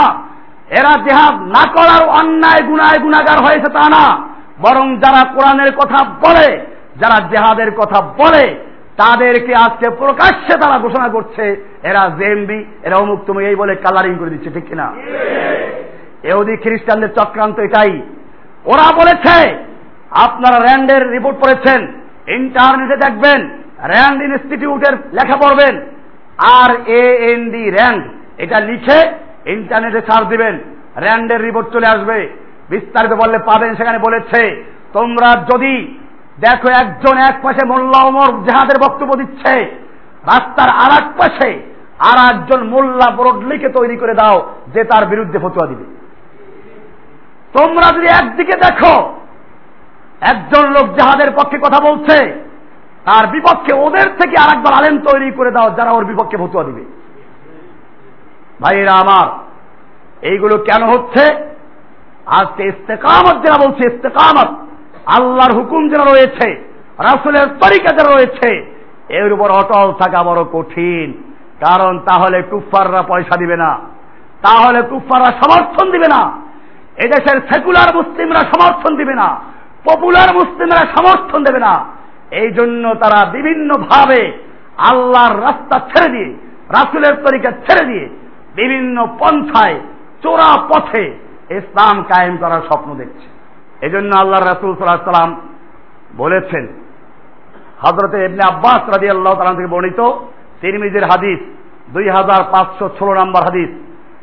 Speaker 1: এরা জেহাদ না করার অন্যায়, গুনায় গুণাগার হয়েছে তা না। বরং যারা কোরআনের কথা বলে, যারা জেহাদের কথা বলে, তাদেরকে আজকে প্রকাশ্যে তারা ঘোষণা করছে, এরা জেএমবি, এরা অমুক তুমি এই বলে কালারিং করে দিচ্ছে, ঠিক কিনা? এহুদি খ্রিস্টানদের চক্রান্ত এটাই। ওরা বলেছে, আপনারা র্যান্ডের রিপোর্ট পড়েছেন ইন্টারনেটে দেখবেন, র্যান্ড ইনস্টিটিউটের লেখা পড়বেন আর এ এন ডি র্যান্ড এটা লিখে ইন্টারনেটে সার্চ দিবেন। র্যান্ডের রিপোর্ট চলে আসবে। বিস্তারিত বললে পাবেন, সেখানে বলেছে, তোমরা যদি দেখো একজন এক পাশে মোল্লা ওমর জেহাদের বক্তব্য দিচ্ছে, রাস্তার আর এক পাশে আর একজন মোল্লা বরডলিকে তৈরি করে দাও, যে তার বিরুদ্ধে ফতুয়া দিবে। তোমরা যদি একদিকে দেখো, একজন লোক জাহাদের পক্ষে কথা বলছে তার বিপক্ষে ওদের থেকে আর একবার আলেম তৈরি করে দাও, যারা ওর বিপক্ষে ফতুয়া দিবে। ভাইরা আমার, এইগুলো কেন হচ্ছে? আজকে ইস্তেকামত যারা বলছে, ইস্তেকামত, আল্লাহর হুকুম যারা রয়েছে, রাসুলের তরিকা যারা রয়েছে, এর উপর অটল থাকা বড় কঠিন। কারণ তাহলে কুফাররা পয়সা দিবে না, তাহলে কুফাররা সমর্থন দিবে না। এদেশের সেকুলার মুসলিমরা সমর্থন দিবে না, পপুলার মুসলিমরা সমর্থন দেবে না। এই জন্য তারা বিভিন্ন ভাবে আল্লাহর রাস্তা ছেড়ে দিয়ে, রাসুলের তরিকা ছেড়ে দিয়ে বিভিন্ন পন্থায়, চোরা পথে ইসলাম কায়েম করার স্বপ্ন দেখছে। এই জন্য আল্লাহ রাসুল সাল্লাম বলেছেন হজরতে এমনি আব্বাস রাজি আল্লাহ তালাম থেকে বর্ণিত তিরমিজের হাদিস, দুই হাজার পাঁচশো ষোলো নম্বর হাদিস,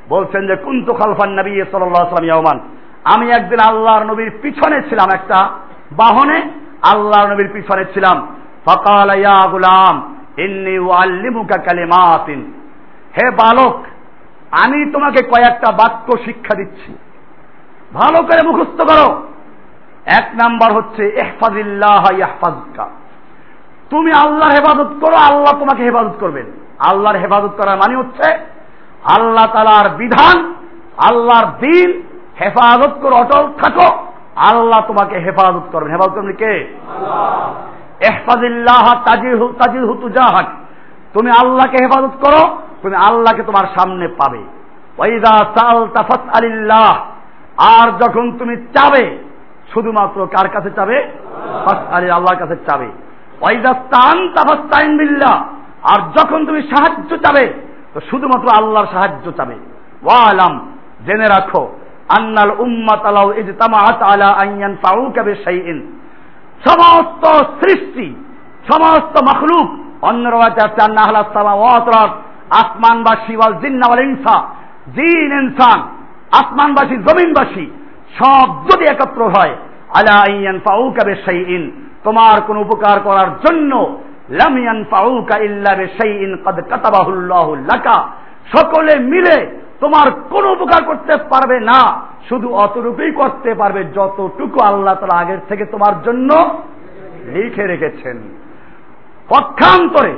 Speaker 1: বলছেন যে, কুন্তু খালফান নবী সাল্লাহ সাল্লাম ইয়ামান আমি একদিন আল্লাহর নবীর পিছনে ছিলাম একটা বাহনে আল্লাহর নবীর পিছনে ছিলাম। ফকাল গুলাম, ইন্নি ওয়াল্লিমুকা কালিমাতিন। হে বালক, আমি তোমাকে কয়েকটা বাক্য শিক্ষা দিচ্ছি। ভালো করে মুখস্থ করো। এক নাম্বার হচ্ছে এহফাজিল্লাহ ইয়াহফাজকা। তুমি আল্লাহর হেফাজত করো, আল্লাহ তোমাকে হেফাজত করবেন। আল্লাহর হেফাজত করার মানে হচ্ছে, আল্লাহ তালার বিধান, আল্লাহর দিন হেফাজত করো অটল থাকো। আল্লাহ তোমাকে হেফাজত করবেন। হেফাজত করবেন কে? এহফাজিল্লাহ তাজিহু তাজিহু তুজাহাক। তুমি আল্লাহকে হেফাজত করো তুমি আল্লাহকে তোমার সামনে পাবে। ওয়াইদা সাল তাফাত আলিল্লাহ আর যখন তুমি চাবে শুধুমাত্র কার কাছে চাবে? আলী আল্লাহর কাছে চাবে। ওয়াইদা স্তান তাফাস্তাইন বিল্লাহ। আর যখন তুমি সাহায্য চাবে তো শুধুমাত্র আল্লাহর সাহায্য চাবে। ওয়ালাম জেনে রাখো আন্নাল উম্মাত আলাউ ইজতামাআত আলা আইয়ান ফাউকা বিশাইইন। সমস্ত সৃষ্টি, সমস্ত মখলুক, অন্য রাতে আছে আন্না আহলা সামাওয়াত আসমানবাসী ওয়াল জিন্না ওয়াল ইনসা, জিন, ইনসান, আসমানবাসী, জমিনবাসী, সব যদি একত্র হয়, আলা আইয়ান ফাউকা বিশাইইন। তোমার কোন উপকার করার জন্য লামিয়ান ফাউকা ইল্লা বিশাইইন, কদ কাতাবাহুল্লাহু লাকা। সকলে মিলে তোমার কোনো উপকার করতে পারবে না। শুধু অতটুকুই করতে পারবে যতটুকু আল্লাহ তারা আগের থেকে তোমার জন্য লিখে রেখেছেন। পক্ষান্তরে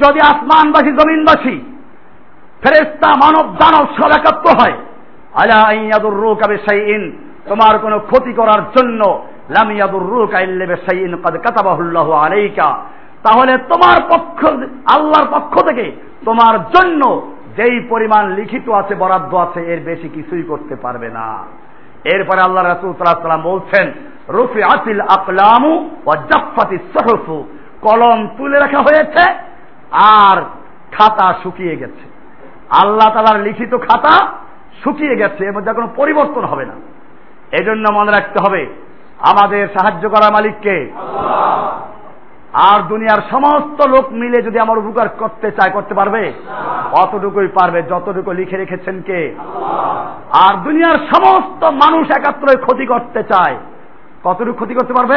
Speaker 1: যদি আসমানবাসী, জমিনবাসী ফেরেস্তা মানব দানব সব একাত্ম হয়, আলা ইয়াদুর রু কাবে সাইন তোমার কোনো ক্ষতি করার জন্য লামিয়াদুর রু কাইল্লেবে সাইন কাদ কাতাবাহুল্লাহ আলাইকা। তাহলে তোমার পক্ষ আল্লাহর পক্ষ থেকে তোমার জন্য যেই পরিমাণ লিখিত আছে, বরাদ্দ আছে, এর বেশি কিছুই করতে পারবে না। এরপরে আল্লাহ রাসূল বলছেন রুফি আতিল আকলামু ও জাফাতি সহফু। কলম তুলে রাখা হয়েছে আর খাতা শুকিয়ে গেছে। আল্লাহ তালার লিখিত খাতা শুকিয়ে গেছে, এর মধ্যে কোনো পরিবর্তন হবে না। এজন্য মনে রাখতে হবে, আমাদের সাহায্য করার মালিককে আর দুনিয়ার সমস্ত লোক মিলে যদি আমার উপকার করতে চায়, করতে পারবে? অতটুকুই পারবে, যতটুকু লিখে রেখেছেন কে? আর দুনিয়ার সমস্ত মানুষ একাত্রে ক্ষতি করতে চায়, কতটুকু ক্ষতি করতে পারবে?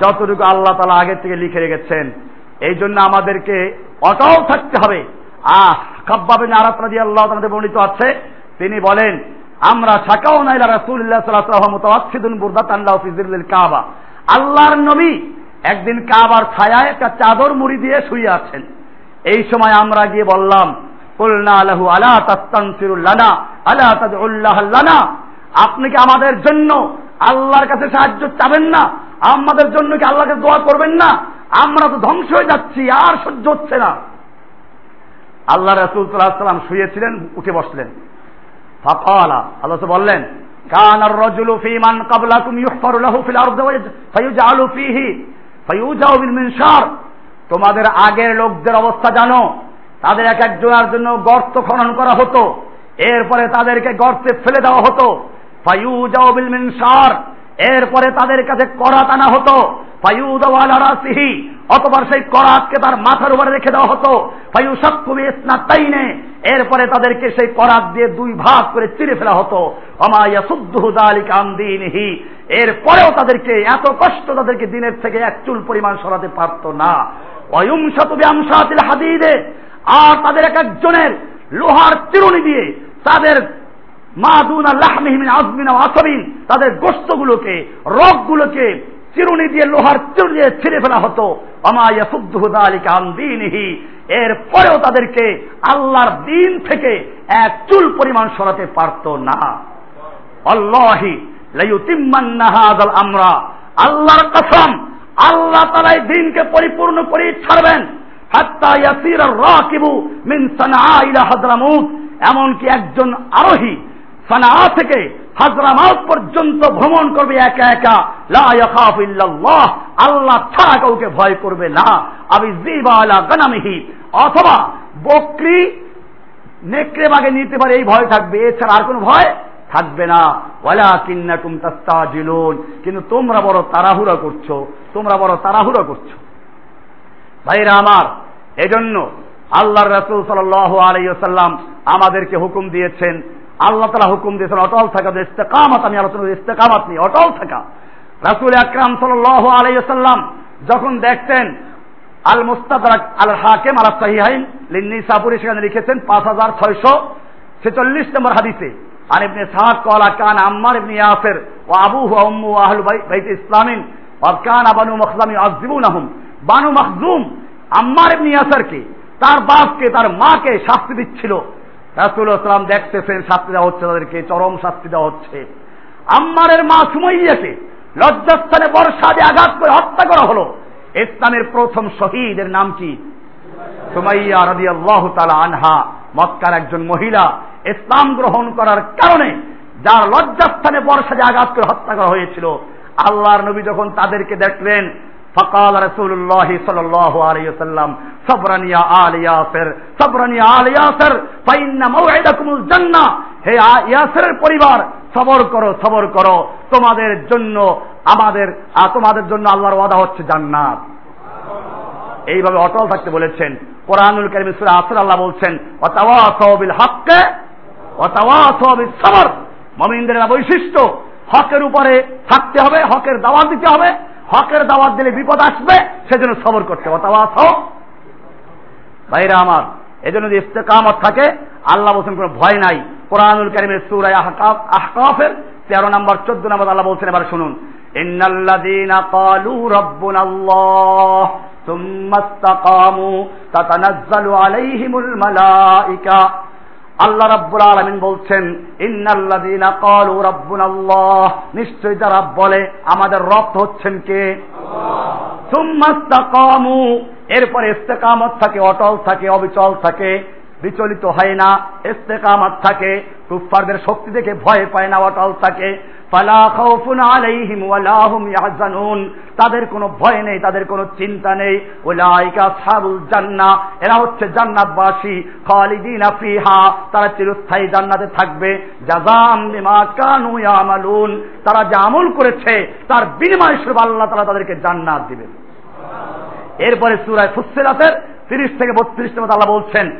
Speaker 1: যতটুকু আল্লাহ তালা আগের থেকে লিখে রেখেছেন। এই জন্য আমাদেরকে অটল থাকতে হবে। আহ কাব্বাবে নারাত আল্লাহ তাদের বর্ণিত আছে। তিনি বলেন, আমরা ছাকাও নাইলা রাসুল্লাহ সাল্লাহ মুতাওয়াসিদুন বুরদাত আল্লাহ ফিজিল কাবা। আল্লাহর নবী একদিন কাবার ছায়ায় একটা চাদর মুড়ি দিয়ে শুয়ে আছেন। এই সময় আমরা গিয়ে বললাম আপনি কি আমাদের জন্য আল্লাহর কাছে সাহায্য চাবেন না? আমাদের জন্য কি আল্লাহকে দোয়া করবেন না? আমরা তো ধ্বংস হয়ে যাচ্ছি, আর সহ্য হচ্ছে না। আল্লাহ রসুল সাল্লাম শুয়েছিলেন, উঠে বসলেন। আল্লাহ বললেন কান আর রজুলু কাবলাকুম ইউহফারু লাহু ফিল ফিহি তোমাদের আগের লোকদের অবস্থা জানো। তাদের এক একজনের জন্য গর্ত খনন করা হতো। এরপরে তাদেরকে গর্তে ফেলে দেওয়া হতো। এরপরে তাদের কাছে করা টানা হতো। ফায়ুদাউ অথবা সেই করাতকে তার মাথার উপরে রেখে দেওয়া হতো। ফায়ুসাক্কুবি ইসনাতাইনে এরপরে তাদেরকে সেই করাত দিয়ে দুই ভাগ করে চিরে ফেলা হতো। অমায়া সুদ্দুহু দালিকা আমদিনহি এরপরেও তাদেরকে এত কষ্ট তাদেরকে দিনের থেকে এক চুল পরিমাণ সরাতে পারতো না। অয়ুমশাতুবি আমসাতিল হাদিদে। আর তাদের এক একজনের লোহার চিরুনি দিয়ে তাদের মা মাদুনা লাহমিহিমিন আজমিনা আসবিন তাদের গোস্তগুলোকে রগগুলোকে চিরুনি দিয়ে লোহার চিরুনি দিয়ে ছিঁড়ে ফেলা হতো। অমায়া সুদ্দুহুদা আলিকা আন্দিনহি এর পরেও তাদেরকে আল্লাহর দিন থেকে এক চুল পরিমাণ সরাতে পারত না। লাইউতিম্মান্নাহাদাল আমরা। আল্লাহর কসম, আল্লাহ তালাই দিনকে পরিপূর্ণ করে ছাড়বেন। মিন এমনকি একজন আরোহী সানা থেকে হাজরামাউত পর্যন্ত ভ্রমণ করবে একা একা। লা ইয়াখাফু ইল্লাল্লাহ। আল্লাহ ছাড়া কাউকে ভয় করবে না। আমি জিবা আলা গানামিহি। অথবা বকরি নেকড়ে বাগে নিতে পারে, এই ভয় থাকবে। এছাড়া আর কোনো ভয় থাকবে না। ওয়ালা কিন্নাকুম তাস্তাজিলুন। কিন্তু তোমরা বড় তাড়াহুড়া করছ। তোমরা বড় তাড়াহুড়া করছ। ভাইরা আমার, এজন্য আল্লাহ রাসূল সাল্লাল্লাহু আলাইহি ওয়াসাল্লাম আমাদেরকে হুকুম দিয়েছেন আল্লাহ তালা হুকুম দিয়েছেন, অটল থাকা ইস্তেকামাত, আমি আলোচনা ইস্তেকামাত নিয়ে অটল থাকা। রাসুল আকরাম সাল্লাহ আলাইসাল্লাম যখন দেখতেন আল মুস্তাদাক আল হাকেম আল সাহিহাইন লিন্নি সাপুরি সেখানে লিখেছেন পাঁচ হাজার ছয়শো ছেচল্লিশ নম্বর হাদিসে আর ইবনে সাহাদ কলা কান আম্মার ইবনে ইয়াসের ও আবু হুয়া উম্মু আহল বাইত ইসলামিন কান আবানু মখজামি আজিবুন আহম বানু মখজুম আম্মার ইবনে ইয়াসেরকে, তার বাপকে, তার মাকে শাস্তি দিচ্ছিল। রাসুল ইসলাম দেখতেছেন, শাস্তি দেওয়া হচ্ছে তাদেরকে, চরম শাস্তি দেওয়া হচ্ছে। আম্মারের মা সুমাইয়াকে লজ্জাস্থানে বর্ষা দিয়ে আঘাত করে হত্যা করা হলো। ইসলামের প্রথম শহীদের নাম কি? সুমাইয়া রাজি আল্লাহ তালা আনহা, মক্কার একজন মহিলা। ইসলাম গ্রহণ করার কারণে যার লজ্জাস্থানে বর্ষা দিয়ে আঘাত করে হত্যা করা হয়েছিল। আল্লাহর নবী যখন তাদেরকে দেখলেন فقال رسول الله صلى الله عليه وسلم صبرا يا آل ياسر صبرا يا آل ياسر فإن موعدكم الجنة হে ইয়াসের পরিবার সবর করো সবর করো তোমাদের জন্য আমাদের তোমাদের জন্য আল্লাহর ওয়াদা হচ্ছে জান্নাত এইভাবে অটল থাকতে বলেছেন কোরআনুল কারিম সূরা আসর আল্লাহ বলছেন ওয়াতাওয়াসাউ বিল হক্কে ওয়াতাওয়াসাউ বিস সবর মুমিনদের বৈশিষ্ট্য হকের উপরে থাকতে হবে হকের দাওয়াত দিতে হবে হকের দাওয়াত দিলে বিপদ আসবে সেজন্য সবর করতে হবে ভাইরা আমার এই জন্য যদি ইস্তেকামত থাকে আল্লাহ বলছেন কোনো ভয় নাই কোরআনুল কারিমের সুরায় আহকাফের তেরো নম্বর চোদ্দ নম্বর আল্লাহ বলছেন এবার শুনুন ইন্নাল্লাযীনা ক্বালু রাব্বুনাল্লাহ ثم استقاموا تتنزل عليهم الملائكة আল্লাহ রাব্বুল আলামিন বলছেন ইন্নাল্লাযীনা ক্বালু রাব্বুনাল্লাহ নিশ্চয় যারা বলে আমাদের রব হচ্ছেন কে? সুম্মাস্তাকামু এরপরে ইস্তেকামত থাকে অটল থাকে অবিচল থাকে। বিচলিত হয় না, ইস্তেকামত থাকে, কুফফারদের শক্তি দেখে ভয় পায় না, অটল থাকে। তাদের কোনো ভয় নেই, তাদের কোনো চিন্তা নেই। জান্নাহ, এরা হচ্ছে জান্নাতবাসী, খালিদিনা ফিহা। তারা চিরস্থায়ী জান্নাতে থাকবে। জাযাম বিমা কানু ইয়ামালুন। তারা যা আমল করেছে, তার বিনিময় স্বরূপ আল্লাহ তাআলা তাদেরকে জান্নাত দিবেন। এরপরে সূরা ফুসসিলাতের তিরিশ থেকে বত্রিশ মধ্যে আল্লাহ বলছেন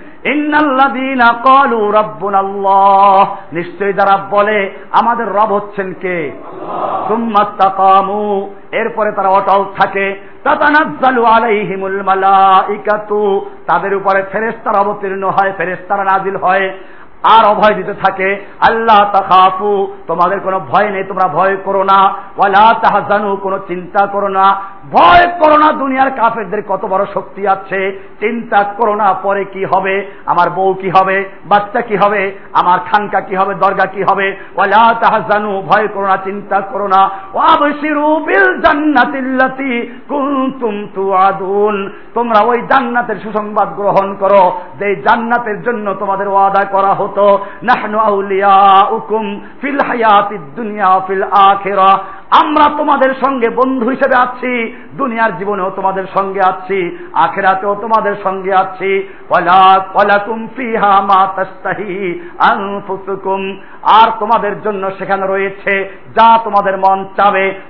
Speaker 1: নিশ্চয়ই যারা বলে আমাদের রব হচ্ছেন কে? এরপরে তারা অটল থাকে তাদের উপরে ফেরেস্তার অবতীর্ণ হয় ফেরেস্তারা নাজিল হয়। আর অভয় দিতে থাকে, আল্লাহ তাখাফু, তোমাদের কোনো ভয় নেই, তোমরা ভয় করো না। ওয়ালা তাহাজানু, কোনো চিন্তা করো না। ভয় করো না, দুনিয়ার কাফেরদের কত বড় শক্তি আছে। চিন্তা করো না, পরে কি হবে? আমার বউ কি হবে? বাচ্চা কি হবে? আমার খানকা কি হবে? দরগা কি হবে? ওয়ালা তাহাজানু, ভয় করো না, চিন্তা করো না। ওয়াবশিরু বিল জান্নাতিল্লাতি কুনতুম তুআদুন। তোমরা ওই জান্নাতের সুসংবাদ গ্রহণ করো। যে জান্নাতের জন্য তোমাদের ওয়াদা করা হতো হতো নাহনু আউলিয়াউকুম ফিল হায়াতি দুনিয়া ফিল আখেরা। আমরা তোমাদের সঙ্গে বন্ধু হিসেবে আছি। দুনিয়ার জীবনেও তোমাদের সঙ্গে আছি, আখেরাতেও তোমাদের সঙ্গে আছি। আর তোমাদের জন্য সেখানে রয়েছে যা তোমাদের মন চাবে।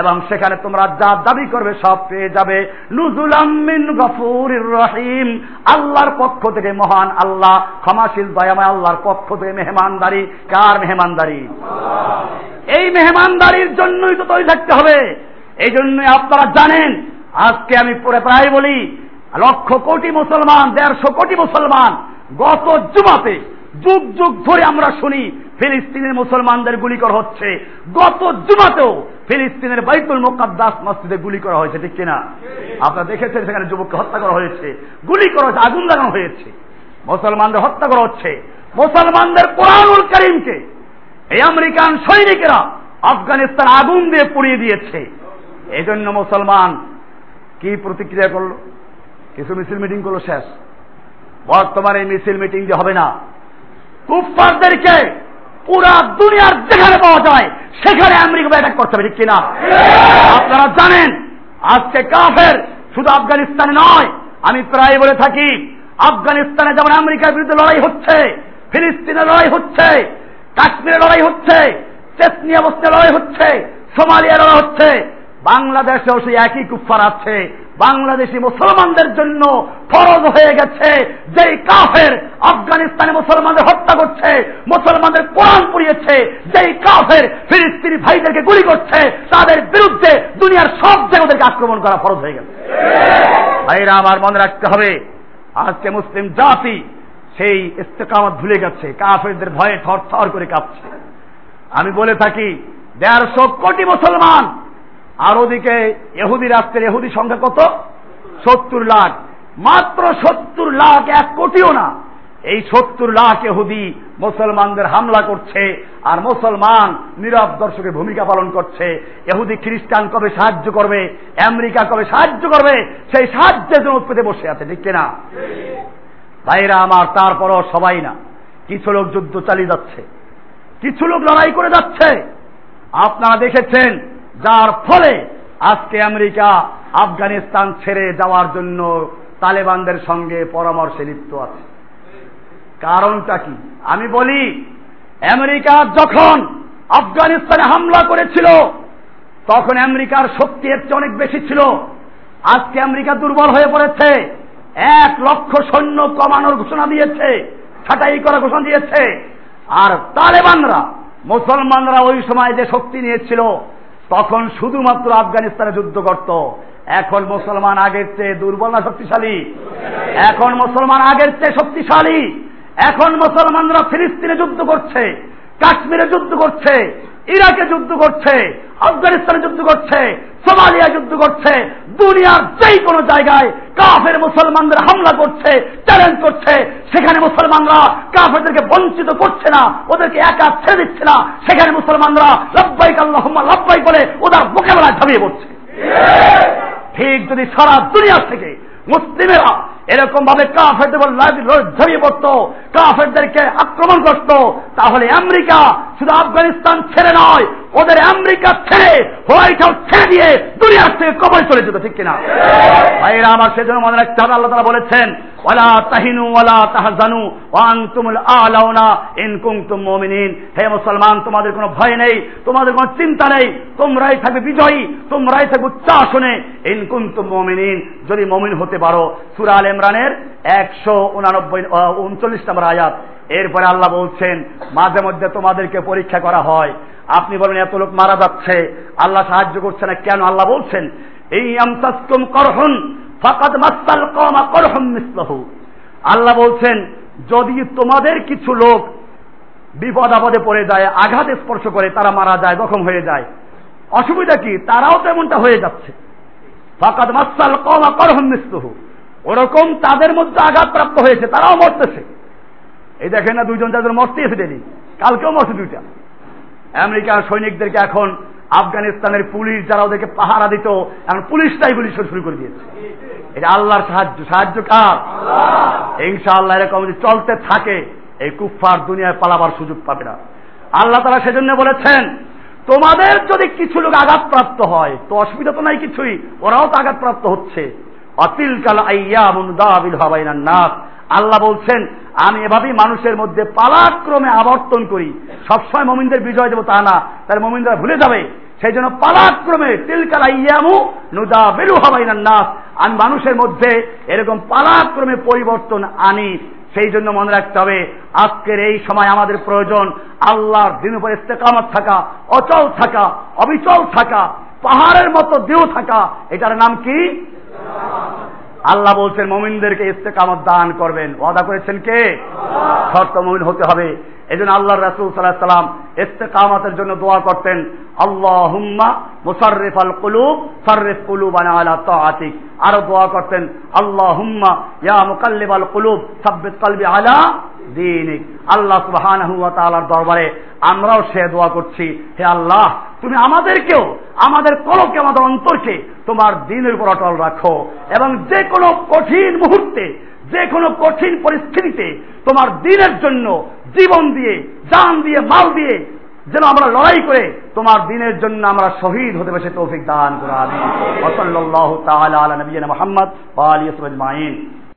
Speaker 1: এবং সেখানে তোমরা যা দাবি করবে সব পেয়ে যাবে। গফুরির রহিম। আল্লাহর পক্ষ থেকে মহান আল্লাহ, ক্ষমাশীল, দয়াময় আল্লাহর পক্ষ থেকে মেহমানদারি। কার মেহমানদারি? এই মেহমানদারির জন্যই তো তৈরি থাকতে হবে। এই জন্যই আপনারা জানেন, আজকে আমি পরে প্রায় বলি, লক্ষ কোটি মুসলমান, দেড়শো কোটি মুসলমান গত জুমাতে যুগ যুগ ধরে আমরা শুনি, ফিলিস্তিনের মুসলমানদের গুলি করা হচ্ছে। গত জুমাতেও ফিলিস্তিনের বাইতুল মোকাদ্দাস মসজিদে গুলি করা হয়েছে, ঠিক কিনা? আপনারা দেখেছেন সেখানে যুবককে হত্যা করা হয়েছে, গুলি করা হয়েছে, আগুন লাগানো হয়েছে। মুসলমানদের হত্যা করা হচ্ছে। মুসলমানদের কোরআনুল করিমকে এই আমেরিকান সৈনিকেরা আফগানিস্তান আগুন দিয়ে পুড়িয়ে দিয়েছে। এই জন্য মুসলমান কি প্রতিক্রিয়া করল? কিছু মিছিল মিটিং করল, শেষ। বর্তমানে মিছিল মিটিং যে হবে না। কুফারদেরকে পুরা দুনিয়ার যেখানে পাওয়া যায়, সেখানে আমেরিকা অ্যাটাক করতে হবে, ঠিক কিনা? আপনারা জানেন, আজকে কাফের শুধু আফগানিস্তানে নয়, আমি প্রায় বলে থাকি, আফগানিস্তানে যেমন আমেরিকার বিরুদ্ধে লড়াই হচ্ছে, ফিলিস্তিনে লড়াই হচ্ছে কাশ্মীরে লড়াই হচ্ছে চেতনিয়া বস্তে লড়াই হচ্ছে সোমালিয়া লড়াই হচ্ছে, বাংলাদেশেও সেই একই কুফার আছে। বাংলাদেশি মুসলমানদের জন্য ফরজ হয়ে গেছে যেই কাফের আফগানিস্তানে মুসলমানদের হত্যা করছে, মুসলমানদের কোরআন পুড়িয়েছে, যেই কাফের ফিলিস্তিনি ভাইদেরকে গুলি করছে, তাদের বিরুদ্ধে দুনিয়ার সব জায়গাদেরকে আক্রমণ করা ফরজ হয়ে গেছে। ভাইরা, আমার মনে রাখতে হবে, আজকে মুসলিম জাতি সেই ইস্তেকামত ভুলে গেছে। কাফেরদের ভয়ে থর থর করে কাঁপছে। আমি বলে থাকি, দেড়শো কোটি মুসলমান, আর ওদিকে এহুদি রাষ্ট্রের এহুদি সংখ্যা কত? সত্তর লাখ। মাত্র সত্তর লাখ, এক কোটিও না। এই সত্তর লাখ এহুদি মুসলমানদের হামলা করছে, আর মুসলমান নীরব দর্শকের ভূমিকা পালন করছে। এহুদি খ্রিস্টান কবে সাহায্য করবে? আমেরিকা কবে সাহায্য করবে? সেই সাহায্যের জন্য পেতে বসে আছে, ঠিক কিনা? ভাইরা আমার, তারপরও সবাই না। কিছু লোক যুদ্ধ চালিয়ে যাচ্ছে। কিছু লোক লড়াই করে যাচ্ছে। আপনারা দেখেছেন, যার ফলে আজকে আমেরিকা আফগানিস্তান ছেড়ে যাওয়ার জন্য তালেবানদের সঙ্গে পরামর্শে লিপ্ত আছে। কারণটা কি? আমি বলি, আমেরিকা যখন আফগানিস্তানে হামলা করেছিল, তখন আমেরিকার শক্তি এর অনেক বেশি ছিল। আজকে আমেরিকা দুর্বল হয়ে পড়েছে। এক লক্ষ সৈন্য কমানোর ঘোষণা দিয়েছে, ছাটাই করার ঘোষণা দিয়েছে। আর তালেবানরা, মুসলমানরা ওই সময় যে শক্তি নিয়েছিল, তখন শুধুমাত্র আফগানিস্তানে যুদ্ধ করত। এখন মুসলমান আগের চেয়ে দুর্বল না শক্তিশালী? এখন মুসলমান আগের চেয়ে শক্তিশালী? এখন মুসলমানরা ফিলিস্তিনে যুদ্ধ করছে, কাশ্মীরে যুদ্ধ করছে ইরাকে যুদ্ধ করছে আফগানিস্তানে যুদ্ধ করছে সোমালিয়া যুদ্ধ করছে দুনিয়ার যেই কোনো জায়গায় কাফের মুসলমানদের হামলা করছে চ্যালেঞ্জ করছে সেখানে মুসলমানরা কাফেরদেরকে বঞ্চিত করছে না ওদেরকে একা ছেড়ে দিচ্ছে না সেখানে মুসলমানরা লব্বাইক আল্লাহ লব্বাই বলে ওদের মোকাবেলায় ঝামিয়ে পড়ছে। ঠিক যদি সারা দুনিয়া থেকে মুসলিমেরা এরকম ভাবে কাফেরদের ঝরিয়ে পড়তো কাফেরদেরকে আক্রমণ করত তাহলে আমেরিকা শুধু আফগানিস্তান ছেড়ে নয় ওদের আমেরিকা ছেড়ে হোয়াইট হাউস ছেড়ে দিয়ে দুনিয়ার থেকে কবল চলে যেত, ঠিক কিনা? ভাইরা আমার সেজন্য মনে রাখতে হবে, আল্লাহ তারা বলেছেন, ওয়ালা তাহিনু ওয়ালা তাহজানু ওয়ান তুমুল আলাউনা ইন কুনতুম মুমিনিন। হে মুসলমান, তোমাদের কোনো ভয় নেই, তোমাদের কোনো চিন্তা নেই, তোমরাই থাকবে বিজয়ী, তোমরাই থাকবে উচ্চাসনে ইন কুনতুম মুমিনিন। যদি মুমিন হতে পারো, সূরা আল ইমরানের একশো উনানব্বই উনচল্লিশ নম্বর আয়াত। এরপরে আল্লাহ বলছেন, মাঝে মধ্যে তোমাদেরকে পরীক্ষা করা হয় আপনি বলেন, এত লোক মারা যাচ্ছে, আল্লাহ সাহায্য করছে না, কেন আল্লাহ বলছেন? এই আমতাস্কুম করহন, ফাকাদ মাস্তাল কমা মিসলাহু। আল্লাহ বলছেন, যদি তোমাদের কিছু লোক বিপদ আপদে পড়ে যায়, আঘাত স্পর্শ করে, তারা মারা যায়, জখম হয়ে যায়। অসুবিধা কি? তারাও তেমনটা হয়ে যাচ্ছে। ফাকাদ মাস্তাল কমা করহম মিসলাহু। ওরকম তাদের মধ্যে আঘাত প্রাপ্ত হয়েছে, তারাও মরতেছে। এই দেখেন না, দুইজন যাদের মরতে এসে দেরি কালকেও মরছে দুইটা। আমেরিকার সৈনিকদেরকে এখন আফগানিস্তানের পুলিশ যারা ওদেরকে পাহারা দিত এখন পুলিশটাই গুলি শুরু করে দিয়েছে। এটা আল্লাহর সাহায্য। সাহায্য কার? ইনশাআল্লাহ এরকম যদি চলতে থাকে এই কুফার দুনিয়ায় পালাবার সুযোগ পাবে না। আল্লাহ তারা সেজন্য বলেছেন তোমাদের যদি কিছু লোক আঘাতপ্রাপ্ত হয় তো অসুবিধা তো নাই কিছুই ওরাও তো আঘাতপ্রাপ্ত হচ্ছে। অতিল কাল আইয়া মুন্দাবিল হবাইনার নাথ আল্লাহ বলছেন, আমি এভাবেই মানুষের মধ্যে পালাক্রমে আবর্তন করি। সবসময় মমিনদের বিজয় দেবো তা না তার মমিনরা ভুলে যাবে। সেই জন্য পালাক্রমে, তিলকালা ইয়ামু নুদা বেরু হবাইনার নাস, আমি মানুষের মধ্যে এরকম পালাক্রমে পরিবর্তন আনি। সেই জন্য মনে রাখতে হবে, আজকের এই সময় আমাদের প্রয়োজন আল্লাহর দিন উপর ইস্তেকামত থাকা, অচল থাকা, অবিচল থাকা, পাহাড়ের মতো দেহ থাকা। এটার নাম কি? আল্লাহ বলছেন মমিনদেরকে ইস্তেকামত দান করবেন। ওয়াদা করেছেন কে? শর্ত মমিন হতে হবে। এই জন্য আল্লাহ রাসুল সাল্লাহ সাল্লাম ইস্তেকামতের জন্য দোয়া করতেন আল্লাহ হুম্মা মুসারিফ আল কুলুব সারিফ কুলুব আলা তাআতিক। আরও দোয়া করতেন আল্লাহ হুম্মা ইয়া মুকাল্লিব আল কুলুব, সাব্বিত কলবি আলা দিনিক। আল্লাহ সুবহানাহু ওয়া দরবারে আমরাও সে দোয়া করছি, হে আল্লাহ, তুমি আমাদেরকেও, আমাদের কলকে, আমাদের অন্তরকে তোমার দিনের উপর অটল রাখো এবং যে কোনো কঠিন মুহূর্তে যে কোনো কঠিন পরিস্থিতিতে তোমার দিনের জন্য জীবন দিয়ে, জান দিয়ে, মাল দিয়ে যেন আমরা লড়াই করে তোমার দিনের জন্য আমরা শহীদ হতে বসে তৌফিক দান করা আলা মুহাম্মদ সাহবিহি